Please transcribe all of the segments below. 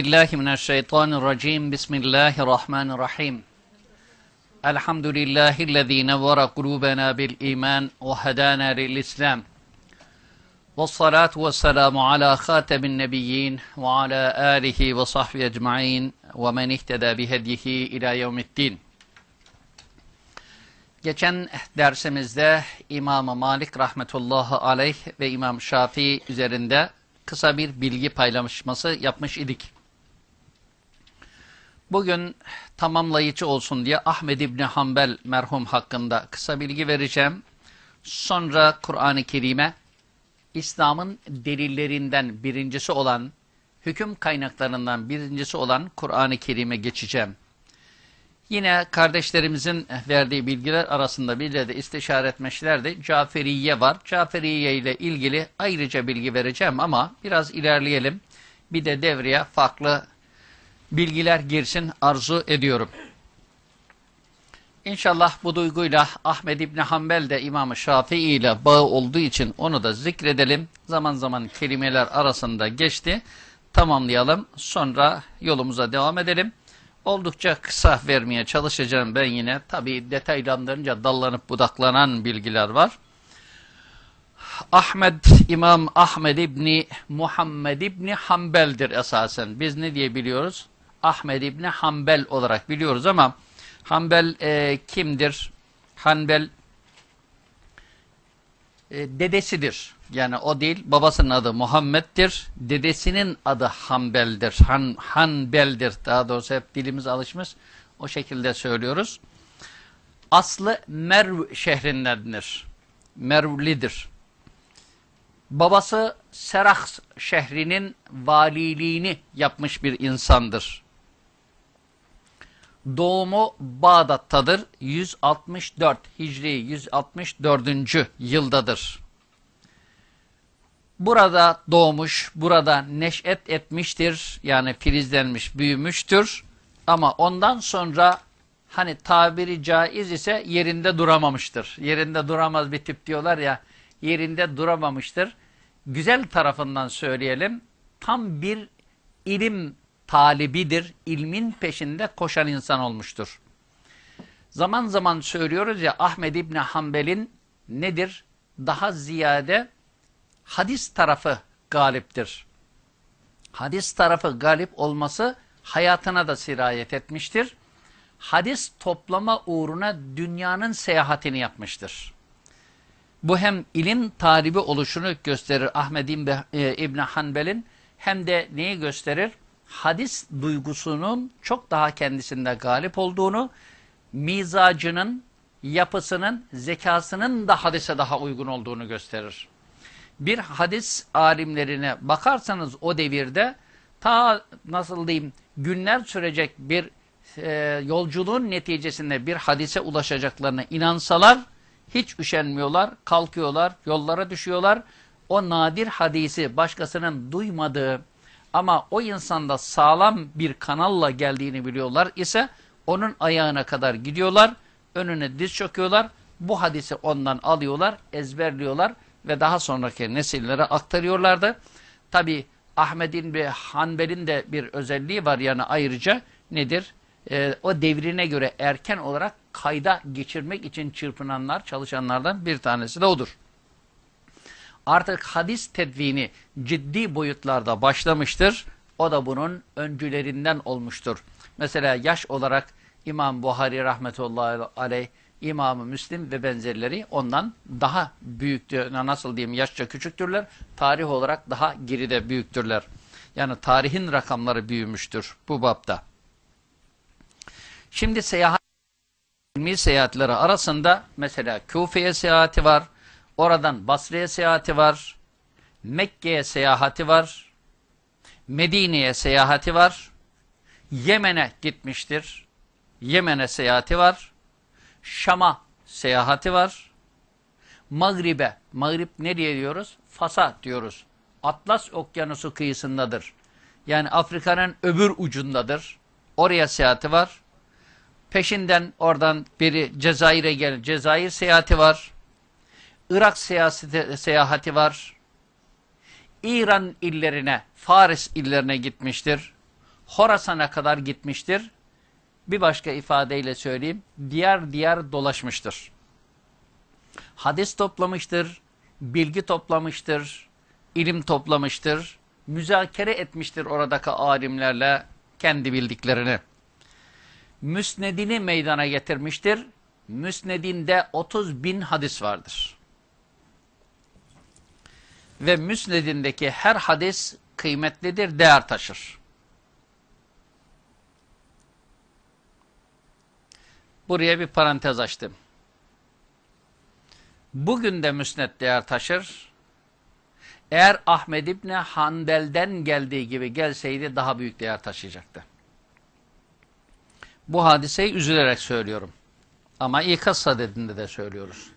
Billahi mineşşeytanirracim. Bismillahirrahmanirrahim. Elhamdülillahi'llezî nevvere kulûbenâ bil iman ve hedâna lil islam. Ala khâtemin nebiyyin ve ala âlihi ve sahbihi ecmaîn ve men ihtedâ bihedyihi ila yevmiddin. Geçen dersimizde İmam Malik rahmetullahi aleyh ve İmam Şafii üzerinde kısa bir bilgi paylaşması yapmış idik. Bugün tamamlayıcı olsun diye Ahmed İbni Hanbel merhum hakkında kısa bilgi vereceğim. Sonra Kur'an-ı Kerim'e İslam'ın delillerinden birincisi olan, hüküm kaynaklarından birincisi olan Kur'an-ı Kerim'e geçeceğim. Yine kardeşlerimizin verdiği bilgiler arasında bir de istişare etmişler de Caferiye var. Caferiye ile ilgili ayrıca bilgi vereceğim ama biraz ilerleyelim. Bir de devreye farklı bilgiler girsin arzu ediyorum. İnşallah bu duyguyla Ahmed İbni Hanbel de İmam-ı Şafii ile bağı olduğu için onu da zikredelim. Zaman zaman kelimeler arasında geçti. Tamamlayalım. Sonra yolumuza devam edelim. Oldukça kısa vermeye çalışacağım ben yine. Tabi detaylandırınca dallanıp budaklanan bilgiler var. Ahmed, İmam Ahmed İbni Muhammed İbni Hanbel'dir esasen. Biz ne diye biliyoruz? Ahmed İbni Hanbel olarak biliyoruz ama Hanbel e, kimdir? Hanbel e, dedesidir. Yani o değil, babasının adı Muhammed'dir, dedesinin adı Hanbel'dir, Han, Hanbel'dir. Daha doğrusu hep dilimiz alışmış, o şekilde söylüyoruz. Aslı Merv şehrindendir, Mervlidir. Babası Serah şehrinin valiliğini yapmış bir insandır. Doğumu Bağdat'tadır. 164 Hicri 164. yıldadır. Burada doğmuş, burada neşet etmiştir. Yani filizlenmiş, büyümüştür. Ama ondan sonra hani tabiri caiz ise yerinde duramamıştır. Yerinde duramaz bir tip diyorlar ya, yerinde duramamıştır. Güzel tarafından söyleyelim, tam bir ilim talibidir, ilmin peşinde koşan insan olmuştur. Zaman zaman söylüyoruz ya Ahmed İbni Hanbel'in nedir? Daha ziyade hadis tarafı galiptir. Hadis tarafı galip olması hayatına da sirayet etmiştir. Hadis toplama uğruna dünyanın seyahatini yapmıştır. Bu hem ilim talibi oluşunu gösterir Ahmed İbni Hanbel'in hem de neyi gösterir? Hadis duygusunun çok daha kendisinde galip olduğunu, mizacının, yapısının, zekasının da hadise daha uygun olduğunu gösterir. Bir hadis alimlerine bakarsanız o devirde ta nasıl diyeyim günler sürecek bir e, yolculuğun neticesinde bir hadise ulaşacaklarına inansalar hiç üşenmiyorlar, kalkıyorlar, yollara düşüyorlar. O nadir hadisi başkasının duymadığı, ama o insanda sağlam bir kanalla geldiğini biliyorlar ise onun ayağına kadar gidiyorlar, önüne diz çöküyorlar, bu hadisi ondan alıyorlar, ezberliyorlar ve daha sonraki nesillere aktarıyorlardı. Tabi Ahmet'in ve Hanbel'in de bir özelliği var yani ayrıca nedir? Ee, o devrine göre erken olarak kayda geçirmek için çırpınanlar, çalışanlardan bir tanesi de odur artık hadis tedvini ciddi boyutlarda başlamıştır. O da bunun öncülerinden olmuştur. Mesela yaş olarak İmam Buhari rahmetullahi aleyh, İmam-ı Müslim ve benzerleri ondan daha büyüktür. Nasıl diyeyim yaşça küçüktürler. Tarih olarak daha geride büyüktürler. Yani tarihin rakamları büyümüştür bu bapta. Şimdi seyahat ilmi seyahatleri arasında mesela Kufe'ye seyahati var. Oradan Basra'ya seyahati var. Mekke'ye seyahati var. Medine'ye seyahati var. Yemen'e gitmiştir. Yemen'e seyahati var. Şam'a seyahati var. Mağrib'e, Mağrib ne diye diyoruz? Fas'a diyoruz. Atlas Okyanusu kıyısındadır. Yani Afrika'nın öbür ucundadır. Oraya seyahati var. Peşinden oradan biri Cezayir'e gel, Cezayir seyahati var. Irak seyahati, seyahati var. İran illerine, Faris illerine gitmiştir. Horasan'a kadar gitmiştir. Bir başka ifadeyle söyleyeyim, diğer diğer dolaşmıştır. Hadis toplamıştır, bilgi toplamıştır, ilim toplamıştır, müzakere etmiştir oradaki alimlerle kendi bildiklerini. Müsnedini meydana getirmiştir. Müsnedinde 30 bin hadis vardır. Ve müsnedindeki her hadis kıymetlidir, değer taşır. Buraya bir parantez açtım. Bugün de müsned değer taşır. Eğer Ahmed İbni Hanbel'den geldiği gibi gelseydi daha büyük değer taşıyacaktı. Bu hadiseyi üzülerek söylüyorum. Ama ikaz sadedinde de söylüyoruz.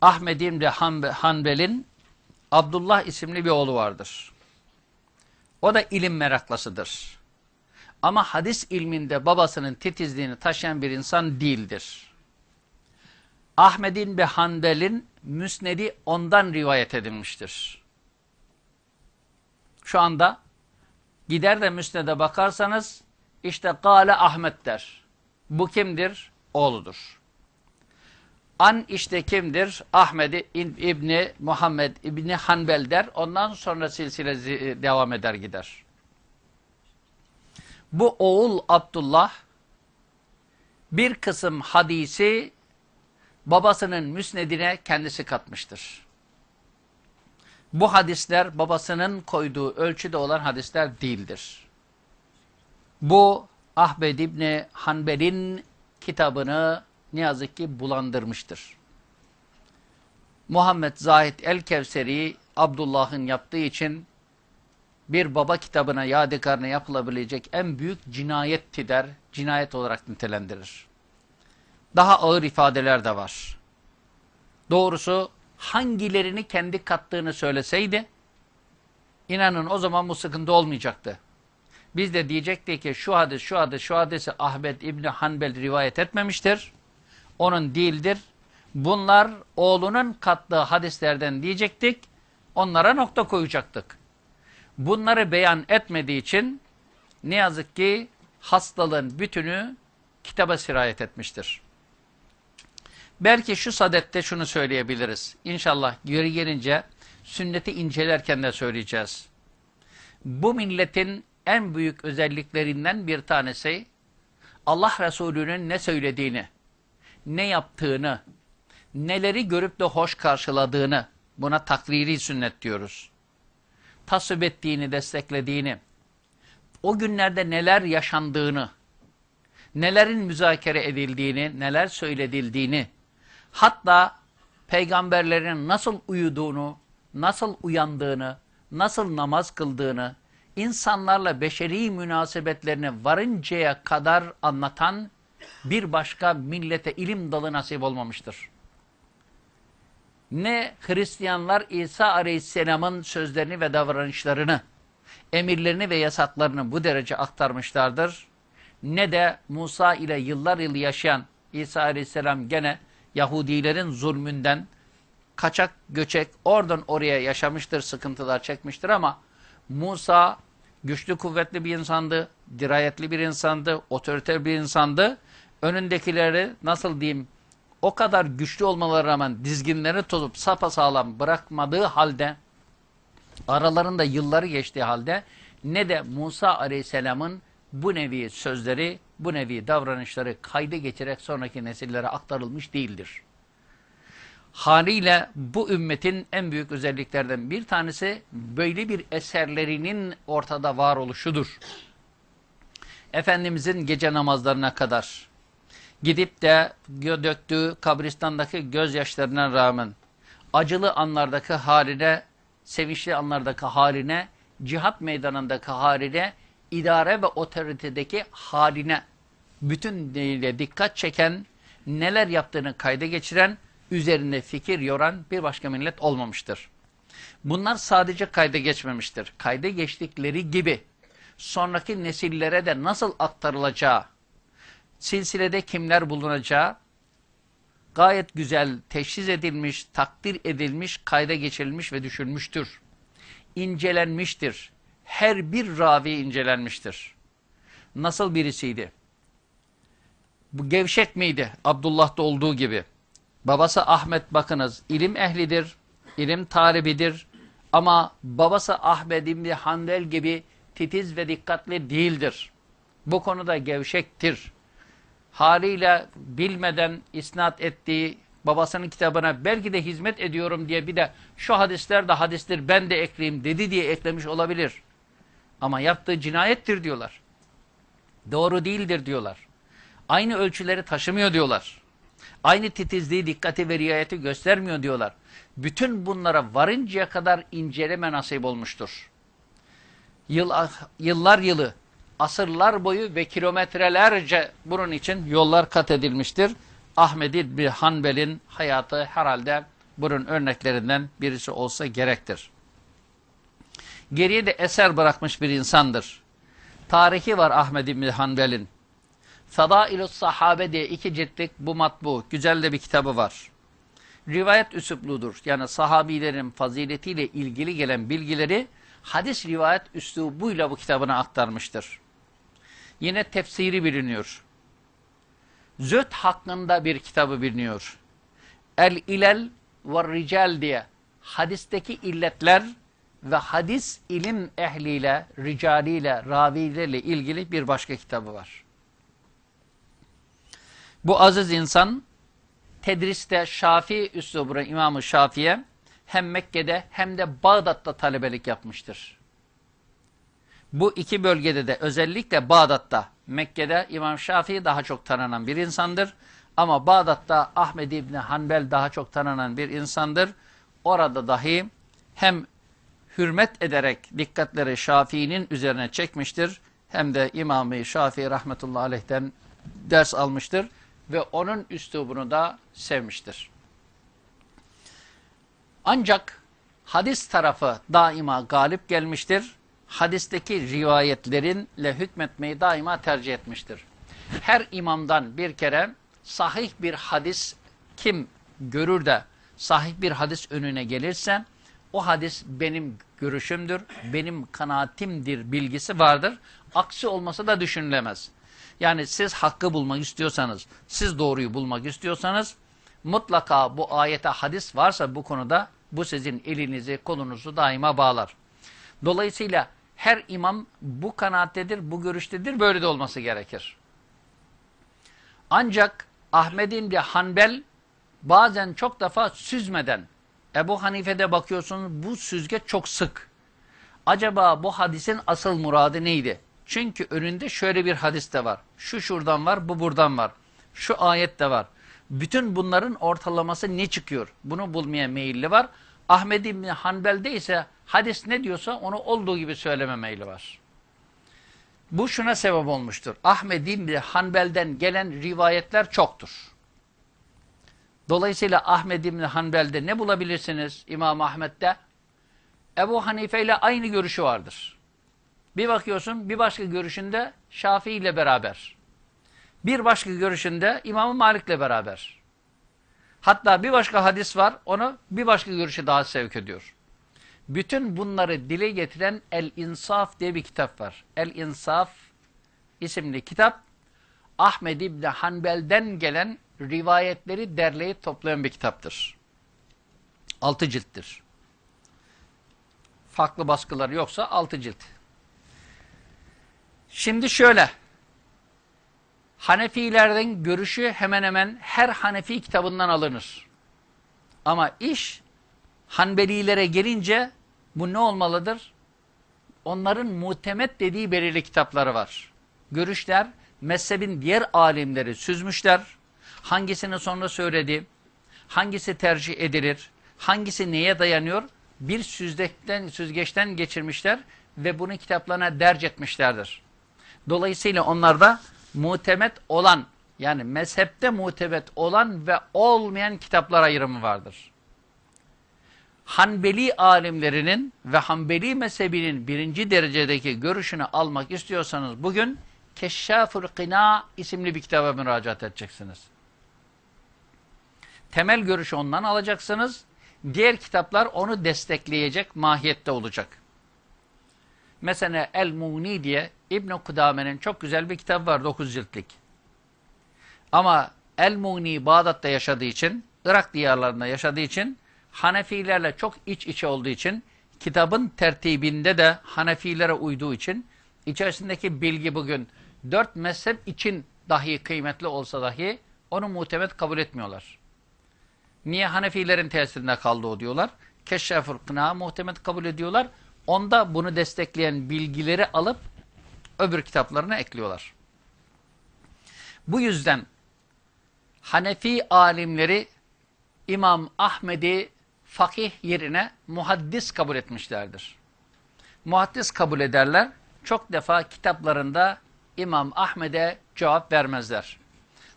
Ahmed İbni Hanbel'in Abdullah isimli bir oğlu vardır. O da ilim meraklısıdır. Ama hadis ilminde babasının titizliğini taşıyan bir insan değildir. Ahmed'in ve Hanbel'in müsnedi ondan rivayet edilmiştir. Şu anda gider de müsnede bakarsanız işte Gale Ahmet der. Bu kimdir? Oğludur. An işte kimdir? Ahmed İbni Muhammed İbni Hanbel der. Ondan sonra silsile devam eder gider. Bu oğul Abdullah bir kısım hadisi babasının müsnedine kendisi katmıştır. Bu hadisler babasının koyduğu ölçüde olan hadisler değildir. Bu Ahmed İbni Hanbel'in kitabını ne yazık ki bulandırmıştır. Muhammed Zahid el-Kevseri Abdullah'ın yaptığı için bir baba kitabına yadigarına yapılabilecek en büyük cinayet der, cinayet olarak nitelendirir. Daha ağır ifadeler de var. Doğrusu hangilerini kendi kattığını söyleseydi, inanın o zaman bu sıkıntı olmayacaktı. Biz de diyecektik ki şu hadis, şu hadis, şu hadisi Ahmet İbni Hanbel rivayet etmemiştir. Onun değildir. Bunlar oğlunun kattığı hadislerden diyecektik. Onlara nokta koyacaktık. Bunları beyan etmediği için ne yazık ki hastalığın bütünü kitaba sirayet etmiştir. Belki şu sadette şunu söyleyebiliriz. İnşallah geri gelince sünneti incelerken de söyleyeceğiz. Bu milletin en büyük özelliklerinden bir tanesi Allah Resulü'nün ne söylediğini, ne yaptığını, neleri görüp de hoş karşıladığını, buna takriri sünnet diyoruz. Tasvip ettiğini, desteklediğini, o günlerde neler yaşandığını, nelerin müzakere edildiğini, neler söyledildiğini, hatta peygamberlerin nasıl uyuduğunu, nasıl uyandığını, nasıl namaz kıldığını, insanlarla beşeri münasebetlerini varıncaya kadar anlatan bir başka millete ilim dalı nasip olmamıştır. Ne Hristiyanlar İsa Aleyhisselam'ın sözlerini ve davranışlarını, emirlerini ve yasaklarını bu derece aktarmışlardır. Ne de Musa ile yıllar yıl yaşayan İsa Aleyhisselam gene Yahudilerin zulmünden kaçak göçek oradan oraya yaşamıştır, sıkıntılar çekmiştir ama Musa güçlü kuvvetli bir insandı, dirayetli bir insandı, otoriter bir insandı. Önündekileri nasıl diyeyim o kadar güçlü olmaları rağmen dizginleri tutup sapasağlam bırakmadığı halde aralarında yılları geçtiği halde ne de Musa Aleyhisselam'ın bu nevi sözleri, bu nevi davranışları kayda geçerek sonraki nesillere aktarılmış değildir. Haliyle bu ümmetin en büyük özelliklerden bir tanesi böyle bir eserlerinin ortada var oluşudur. Efendimizin gece namazlarına kadar gidip de döktüğü kabristandaki gözyaşlarına rağmen acılı anlardaki haline, sevinçli anlardaki haline, cihat meydanındaki haline, idare ve otoritedeki haline bütün dikkat çeken, neler yaptığını kayda geçiren üzerinde fikir yoran bir başka millet olmamıştır. Bunlar sadece kayda geçmemiştir. Kayda geçtikleri gibi sonraki nesillere de nasıl aktarılacağı, silsilede kimler bulunacağı gayet güzel teşhis edilmiş, takdir edilmiş, kayda geçirilmiş ve düşünmüştür. İncelenmiştir. Her bir ravi incelenmiştir. nasıl birisiydi? Bu gevşek miydi? Abdullah'ta olduğu gibi. Babası Ahmet bakınız ilim ehlidir, ilim talibidir ama babası Ahmet İbni Handel gibi titiz ve dikkatli değildir. Bu konuda gevşektir. Haliyle bilmeden isnat ettiği babasının kitabına belki de hizmet ediyorum diye bir de şu hadisler de hadistir ben de ekleyeyim dedi diye eklemiş olabilir. Ama yaptığı cinayettir diyorlar. Doğru değildir diyorlar. Aynı ölçüleri taşımıyor diyorlar. Aynı titizliği, dikkati ve riayeti göstermiyor diyorlar. Bütün bunlara varıncaya kadar inceleme nasip olmuştur. Yıl, yıllar yılı, asırlar boyu ve kilometrelerce bunun için yollar kat edilmiştir. Ahmed İbni Hanbel'in hayatı herhalde bunun örneklerinden birisi olsa gerektir. Geriye de eser bırakmış bir insandır. Tarihi var Ahmed İbni Hanbel'in. Fadailus Sahabe diye iki ciltlik bu matbu, güzel de bir kitabı var. Rivayet üslubludur. Yani sahabilerin faziletiyle ilgili gelen bilgileri hadis rivayet üslubuyla bu kitabına aktarmıştır. Yine tefsiri biliniyor. Zöt hakkında bir kitabı biliniyor. El İlel ve Rical diye hadisteki illetler ve hadis ilim ehliyle, ricaliyle, ravilerle ilgili bir başka kitabı var. Bu aziz insan tedriste Şafii üslubuna İmam-ı Şafii'ye hem Mekke'de hem de Bağdat'ta talebelik yapmıştır. Bu iki bölgede de özellikle Bağdat'ta, Mekke'de İmam Şafii daha çok tanınan bir insandır. Ama Bağdat'ta Ahmed İbni Hanbel daha çok tanınan bir insandır. Orada dahi hem hürmet ederek dikkatleri Şafii'nin üzerine çekmiştir. Hem de İmam-ı Şafii rahmetullahi aleyh'ten ders almıştır ve onun üslubunu da sevmiştir. Ancak hadis tarafı daima galip gelmiştir. Hadisteki rivayetlerinle hükmetmeyi daima tercih etmiştir. Her imamdan bir kere sahih bir hadis kim görür de sahih bir hadis önüne gelirse o hadis benim görüşümdür, benim kanaatimdir bilgisi vardır. Aksi olmasa da düşünülemez. Yani siz hakkı bulmak istiyorsanız, siz doğruyu bulmak istiyorsanız mutlaka bu ayete hadis varsa bu konuda bu sizin elinizi, kolunuzu daima bağlar. Dolayısıyla her imam bu kanaattedir, bu görüştedir, böyle de olması gerekir. Ancak Ahmet'in de Hanbel bazen çok defa süzmeden, Ebu Hanife'de bakıyorsunuz bu süzgeç çok sık. Acaba bu hadisin asıl muradı neydi? Çünkü önünde şöyle bir hadis de var. Şu şuradan var, bu buradan var. Şu ayet de var. Bütün bunların ortalaması ne çıkıyor? Bunu bulmaya meyilli var. Ahmed İbni Hanbel'de ise hadis ne diyorsa onu olduğu gibi söyleme meyli var. Bu şuna sebep olmuştur. Ahmed İbni Hanbel'den gelen rivayetler çoktur. Dolayısıyla Ahmed İbni Hanbel'de ne bulabilirsiniz İmam Ahmet'te? Ebu Hanife ile aynı görüşü vardır. Bir bakıyorsun bir başka görüşünde Şafii ile beraber. Bir başka görüşünde İmam Malik ile beraber. Hatta bir başka hadis var onu bir başka görüşe daha sevk ediyor. Bütün bunları dile getiren El-İnsaf diye bir kitap var. El-İnsaf isimli kitap Ahmed İbni Hanbel'den gelen rivayetleri derleyip toplayan bir kitaptır. Altı cilttir. Farklı baskıları yoksa altı cilt. Şimdi şöyle. Hanefilerden görüşü hemen hemen her Hanefi kitabından alınır. Ama iş Hanbelilere gelince bu ne olmalıdır? Onların muhtemet dediği belirli kitapları var. Görüşler mezhebin diğer alimleri süzmüşler. Hangisini sonra söyledi, hangisi tercih edilir, hangisi neye dayanıyor bir süzgeçten, süzgeçten geçirmişler ve bunu kitaplarına derc etmişlerdir. Dolayısıyla onlarda mutemet olan yani mezhepte mutemet olan ve olmayan kitaplar ayrımı vardır. Hanbeli alimlerinin ve Hanbeli mezhebinin birinci derecedeki görüşünü almak istiyorsanız bugün Keşşaful Kina isimli bir kitaba müracaat edeceksiniz. Temel görüşü ondan alacaksınız. Diğer kitaplar onu destekleyecek mahiyette olacak. Mesela El-Muni diye İbn-i Kudame'nin çok güzel bir kitap var 9 ciltlik. Ama El-Muni Bağdat'ta yaşadığı için, Irak diyarlarında yaşadığı için, Hanefilerle çok iç içe olduğu için, kitabın tertibinde de Hanefilere uyduğu için, içerisindeki bilgi bugün dört mezhep için dahi kıymetli olsa dahi onu muhtemet kabul etmiyorlar. Niye Hanefilerin tesirinde kaldı o diyorlar. Keşşafül Kına muhtemet kabul ediyorlar. Onda bunu destekleyen bilgileri alıp öbür kitaplarına ekliyorlar. Bu yüzden Hanefi alimleri İmam Ahmed'i fakih yerine muhaddis kabul etmişlerdir. Muhaddis kabul ederler. Çok defa kitaplarında İmam Ahmed'e cevap vermezler.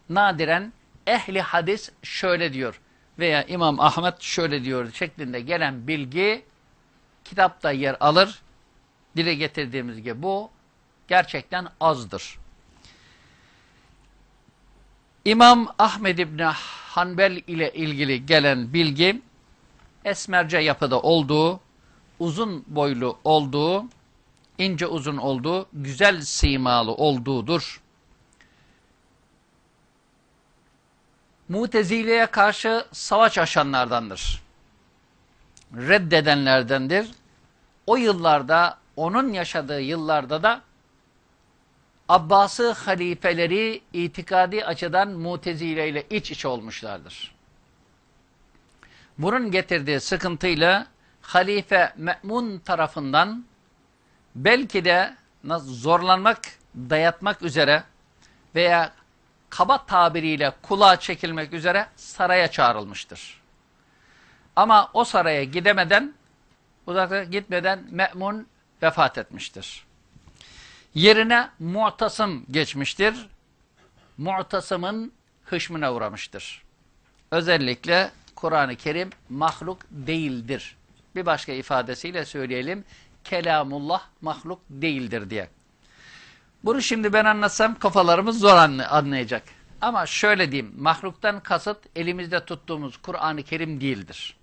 Nadiren ehli hadis şöyle diyor veya İmam Ahmet şöyle diyor şeklinde gelen bilgi kitapta yer alır. Dile getirdiğimiz gibi bu gerçekten azdır. İmam Ahmed İbni Hanbel ile ilgili gelen bilgi esmerce yapıda olduğu, uzun boylu olduğu, ince uzun olduğu, güzel simalı olduğudur. Mutezile'ye karşı savaş açanlardandır. Reddedenlerdendir. O yıllarda, onun yaşadığı yıllarda da Abbası halifeleri itikadi açıdan Mutezile ile iç içe olmuşlardır. Bunun getirdiği sıkıntıyla Halife Me'mun tarafından belki de zorlanmak, dayatmak üzere veya kaba tabiriyle kulağa çekilmek üzere saraya çağrılmıştır. Ama o saraya gidemeden, uzakta gitmeden Me'mun vefat etmiştir. Yerine Mu'tasım geçmiştir. Mu'tasımın hışmına uğramıştır. Özellikle Kur'an-ı Kerim mahluk değildir. Bir başka ifadesiyle söyleyelim. Kelamullah mahluk değildir diye. Bunu şimdi ben anlatsam kafalarımız zor anlayacak. Ama şöyle diyeyim. Mahluktan kasıt elimizde tuttuğumuz Kur'an-ı Kerim değildir.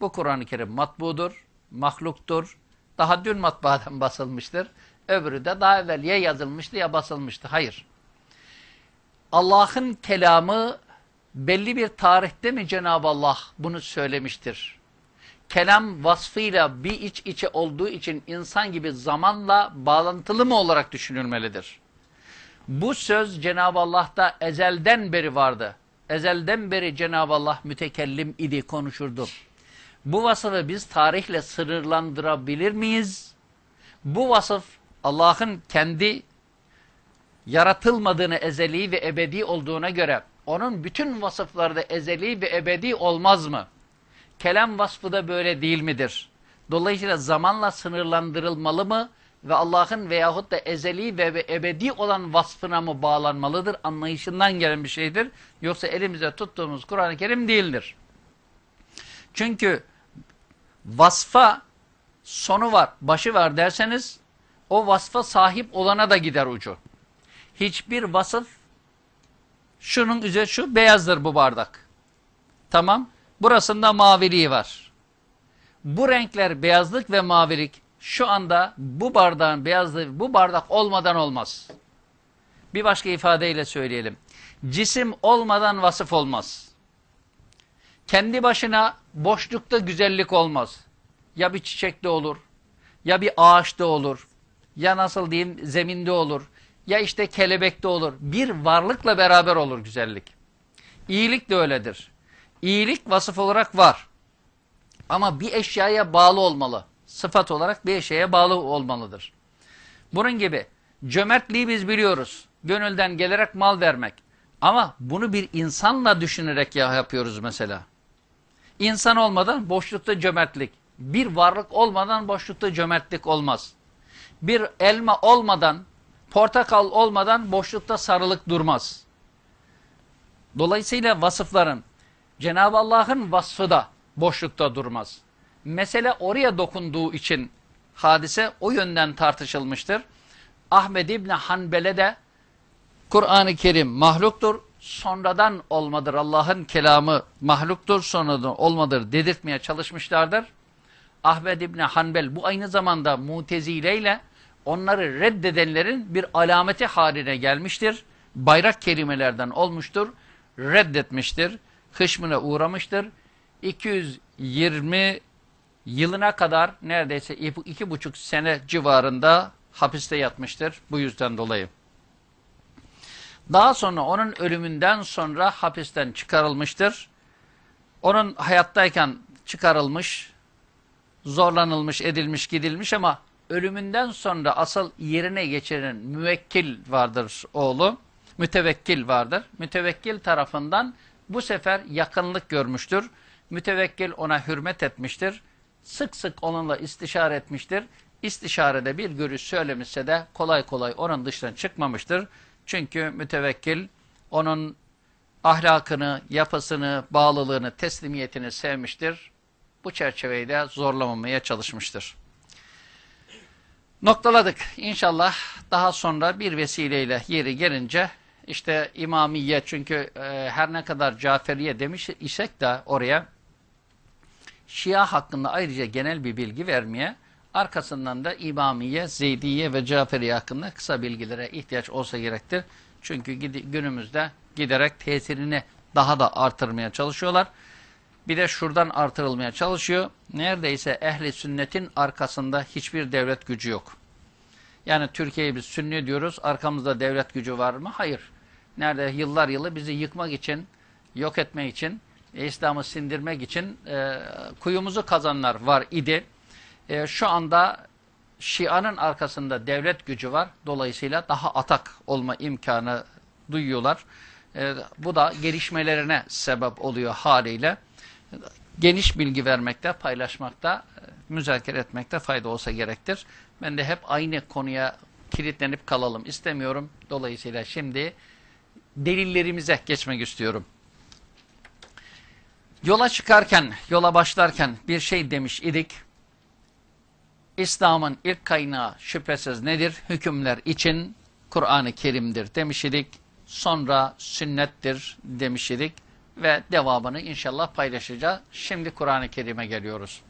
Bu Kur'an-ı Kerim matbudur, mahluktur. Daha dün matbaadan basılmıştır. Öbürü de daha evvel ya yazılmıştı ya basılmıştı. Hayır. Allah'ın kelamı belli bir tarihte mi Cenab-ı Allah bunu söylemiştir? Kelam vasfıyla bir iç içe olduğu için insan gibi zamanla bağlantılı mı olarak düşünülmelidir? Bu söz Cenab-ı Allah'ta ezelden beri vardı. Ezelden beri Cenab-ı Allah mütekellim idi, konuşurdu. Bu vasıfı biz tarihle sınırlandırabilir miyiz? Bu vasıf Allah'ın kendi yaratılmadığını ezeli ve ebedi olduğuna göre onun bütün vasıfları da ezeli ve ebedi olmaz mı? Kelam vasfı da böyle değil midir? Dolayısıyla zamanla sınırlandırılmalı mı? Ve Allah'ın veyahut da ezeli ve ebedi olan vasfına mı bağlanmalıdır? Anlayışından gelen bir şeydir. Yoksa elimizde tuttuğumuz Kur'an-ı Kerim değildir. Çünkü vasfa sonu var, başı var derseniz o vasfa sahip olana da gider ucu. Hiçbir vasıf şunun üzeri şu beyazdır bu bardak. Tamam. Burasında maviliği var. Bu renkler beyazlık ve mavilik şu anda bu bardağın beyazlığı bu bardak olmadan olmaz. Bir başka ifadeyle söyleyelim. Cisim olmadan vasıf olmaz. Kendi başına boşlukta güzellik olmaz. Ya bir çiçekte olur, ya bir ağaçta olur, ya nasıl diyeyim zeminde olur, ya işte kelebekte olur. Bir varlıkla beraber olur güzellik. İyilik de öyledir. İyilik vasıf olarak var. Ama bir eşyaya bağlı olmalı. Sıfat olarak bir eşyaya bağlı olmalıdır. Bunun gibi cömertliği biz biliyoruz. Gönülden gelerek mal vermek. Ama bunu bir insanla düşünerek ya yapıyoruz mesela. İnsan olmadan boşlukta cömertlik. Bir varlık olmadan boşlukta cömertlik olmaz. Bir elma olmadan, portakal olmadan boşlukta sarılık durmaz. Dolayısıyla vasıfların Cenab-ı Allah'ın vasfı da boşlukta durmaz. Mesele oraya dokunduğu için hadise o yönden tartışılmıştır. Ahmed İbni Hanbel'e de Kur'an-ı Kerim mahluktur, sonradan olmadır. Allah'ın kelamı mahluktur, sonradan olmadır dedirtmeye çalışmışlardır. Ahmed İbni Hanbel bu aynı zamanda Mutezile ile onları reddedenlerin bir alameti haline gelmiştir. Bayrak kelimelerden olmuştur. Reddetmiştir. Hışmına uğramıştır. 220 yılına kadar neredeyse iki buçuk sene civarında hapiste yatmıştır bu yüzden dolayı. Daha sonra onun ölümünden sonra hapisten çıkarılmıştır. Onun hayattayken çıkarılmış, zorlanılmış, edilmiş, gidilmiş ama ölümünden sonra asıl yerine geçiren müvekkil vardır oğlu. Mütevekkil vardır. Mütevekkil tarafından bu sefer yakınlık görmüştür. Mütevekkil ona hürmet etmiştir. Sık sık onunla istişare etmiştir. İstişarede bir görüş söylemişse de kolay kolay onun dışına çıkmamıştır. Çünkü mütevekkil onun ahlakını, yapısını, bağlılığını, teslimiyetini sevmiştir. Bu çerçeveyi de zorlamamaya çalışmıştır. Noktaladık. İnşallah daha sonra bir vesileyle yeri gelince işte İmamiye çünkü e, her ne kadar Caferiye demiş isek de oraya Şia hakkında ayrıca genel bir bilgi vermeye arkasından da İmamiye, Zeydiye ve Caferiye hakkında kısa bilgilere ihtiyaç olsa gerektir. Çünkü günümüzde giderek tesirini daha da artırmaya çalışıyorlar. Bir de şuradan artırılmaya çalışıyor. Neredeyse ehli sünnetin arkasında hiçbir devlet gücü yok. Yani Türkiye'yi biz sünni diyoruz. Arkamızda devlet gücü var mı? Hayır. Nerede yıllar yılı bizi yıkmak için, yok etmek için, İslam'ı sindirmek için e, kuyumuzu kazanlar var idi. E, şu anda Şia'nın arkasında devlet gücü var. Dolayısıyla daha atak olma imkanı duyuyorlar. E, bu da gelişmelerine sebep oluyor haliyle. Geniş bilgi vermekte, paylaşmakta, e, müzakere etmekte fayda olsa gerektir. Ben de hep aynı konuya kilitlenip kalalım istemiyorum. Dolayısıyla şimdi delillerimize geçmek istiyorum. Yola çıkarken, yola başlarken bir şey demiş idik. İslam'ın ilk kaynağı şüphesiz nedir? Hükümler için Kur'an-ı Kerim'dir demiş idik. Sonra sünnettir demiş idik. Ve devamını inşallah paylaşacağız. Şimdi Kur'an-ı Kerim'e geliyoruz.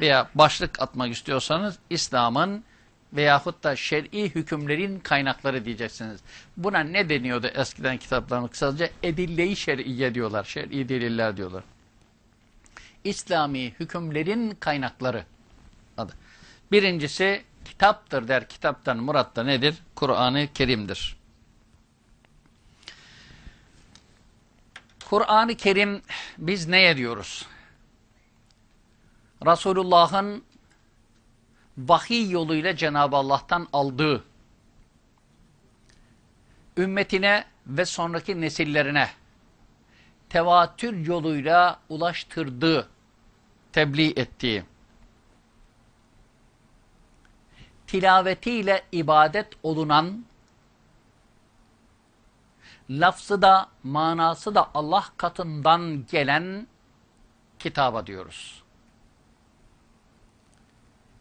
Veya başlık atmak istiyorsanız İslam'ın veyahut da şer'i hükümlerin kaynakları diyeceksiniz. Buna ne deniyordu eskiden kitaplarını kısaca? Edille-i şer'iye diyorlar. Şer'i deliller diyorlar. İslami hükümlerin kaynakları adı. Birincisi kitaptır der. Kitaptan murat da nedir? Kur'an-ı Kerim'dir. Kur'an-ı Kerim biz neye diyoruz? Resulullah'ın vahiy yoluyla Cenab-ı Allah'tan aldığı ümmetine ve sonraki nesillerine tevatür yoluyla ulaştırdığı, tebliğ ettiği, tilavetiyle ibadet olunan, lafzı da manası da Allah katından gelen kitaba diyoruz.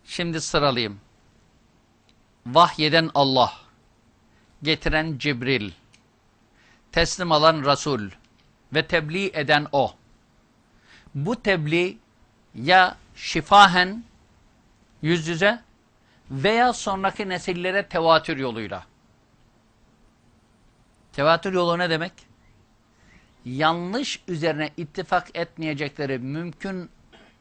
Şimdi sıralayayım. Vahyeden Allah, getiren Cibril, teslim alan Resul ve tebliğ eden O. Bu tebliğ ya şifahen yüz yüze veya sonraki nesillere tevatür yoluyla. Tevatür yolu ne demek? Yanlış üzerine ittifak etmeyecekleri mümkün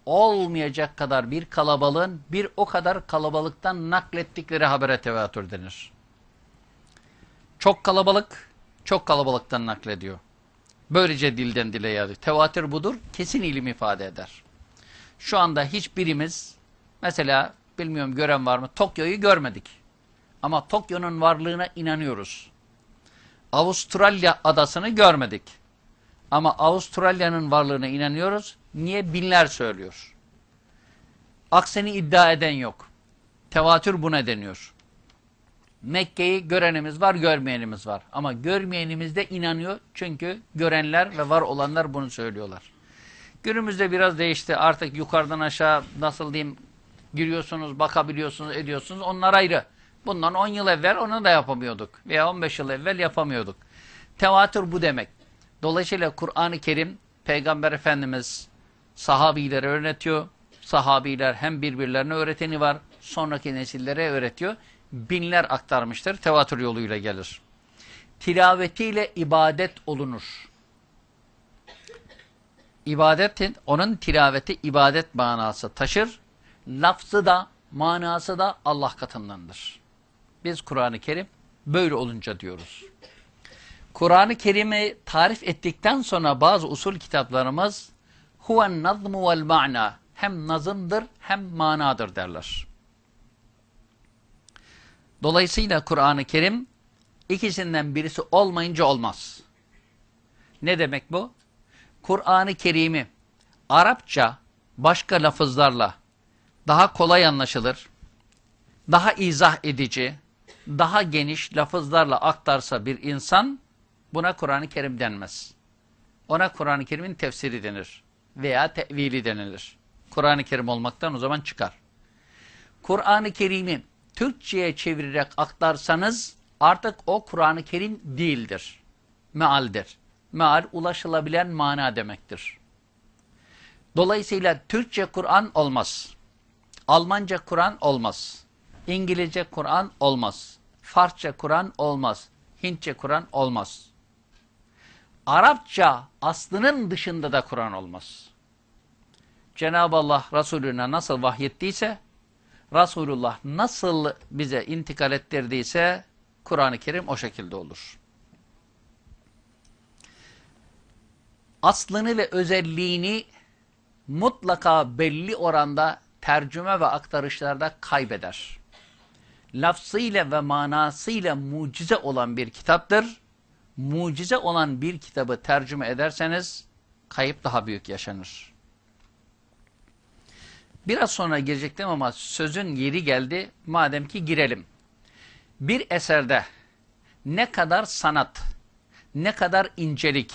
olmayacak kadar bir kalabalığın bir o kadar kalabalıktan naklettikleri habere tevatür denir. Çok kalabalık, çok kalabalıktan naklediyor. Böylece dilden dile yağıyor. Tevatür budur, kesin ilim ifade eder. Şu anda hiçbirimiz, mesela bilmiyorum gören var mı, Tokyo'yu görmedik. Ama Tokyo'nun varlığına inanıyoruz. Avustralya adasını görmedik. Ama Avustralya'nın varlığına inanıyoruz. Niye? Binler söylüyor. Aksini iddia eden yok. Tevatür buna deniyor. Mekke'yi görenimiz var, görmeyenimiz var. Ama görmeyenimiz de inanıyor. Çünkü görenler ve var olanlar bunu söylüyorlar. Günümüzde biraz değişti. Artık yukarıdan aşağı nasıl diyeyim giriyorsunuz, bakabiliyorsunuz, ediyorsunuz. Onlar ayrı. Bundan 10 yıl evvel onu da yapamıyorduk. Veya 15 yıl evvel yapamıyorduk. Tevatür bu demek. Dolayısıyla Kur'an-ı Kerim Peygamber Efendimiz sahabilere öğretiyor. sahabiler hem birbirlerine öğreteni var, sonraki nesillere öğretiyor. Binler aktarmıştır, tevatür yoluyla gelir. Tilavetiyle ibadet olunur. İbadetin, onun tilaveti ibadet manası taşır. Lafzı da, manası da Allah katındandır. Biz Kur'an-ı Kerim böyle olunca diyoruz. Kur'an-ı Kerim'i tarif ettikten sonra bazı usul kitaplarımız huven nazmu vel ma'na hem nazımdır hem manadır derler. Dolayısıyla Kur'an-ı Kerim ikisinden birisi olmayınca olmaz. Ne demek bu? Kur'an-ı Kerim'i Arapça başka lafızlarla daha kolay anlaşılır, daha izah edici, daha geniş lafızlarla aktarsa bir insan buna Kur'an-ı Kerim denmez. Ona Kur'an-ı Kerim'in tefsiri denir veya tevili denilir. Kur'an-ı Kerim olmaktan o zaman çıkar. Kur'an-ı Kerim'i Türkçe'ye çevirerek aktarsanız artık o Kur'an-ı Kerim değildir. Mealdir. Meal ulaşılabilen mana demektir. Dolayısıyla Türkçe Kur'an olmaz. Almanca Kur'an olmaz. İngilizce Kur'an olmaz. Farsça Kur'an olmaz. Hintçe Kur'an olmaz. Arapça aslının dışında da Kur'an olmaz. Cenab-ı Allah Resulüne nasıl vahyettiyse, Resulullah nasıl bize intikal ettirdiyse, Kur'an-ı Kerim o şekilde olur. Aslını ve özelliğini mutlaka belli oranda tercüme ve aktarışlarda kaybeder. Lafzıyla ve manasıyla mucize olan bir kitaptır. Mucize olan bir kitabı tercüme ederseniz kayıp daha büyük yaşanır. Biraz sonra girecektim ama sözün yeri geldi. Madem ki girelim. Bir eserde ne kadar sanat, ne kadar incelik,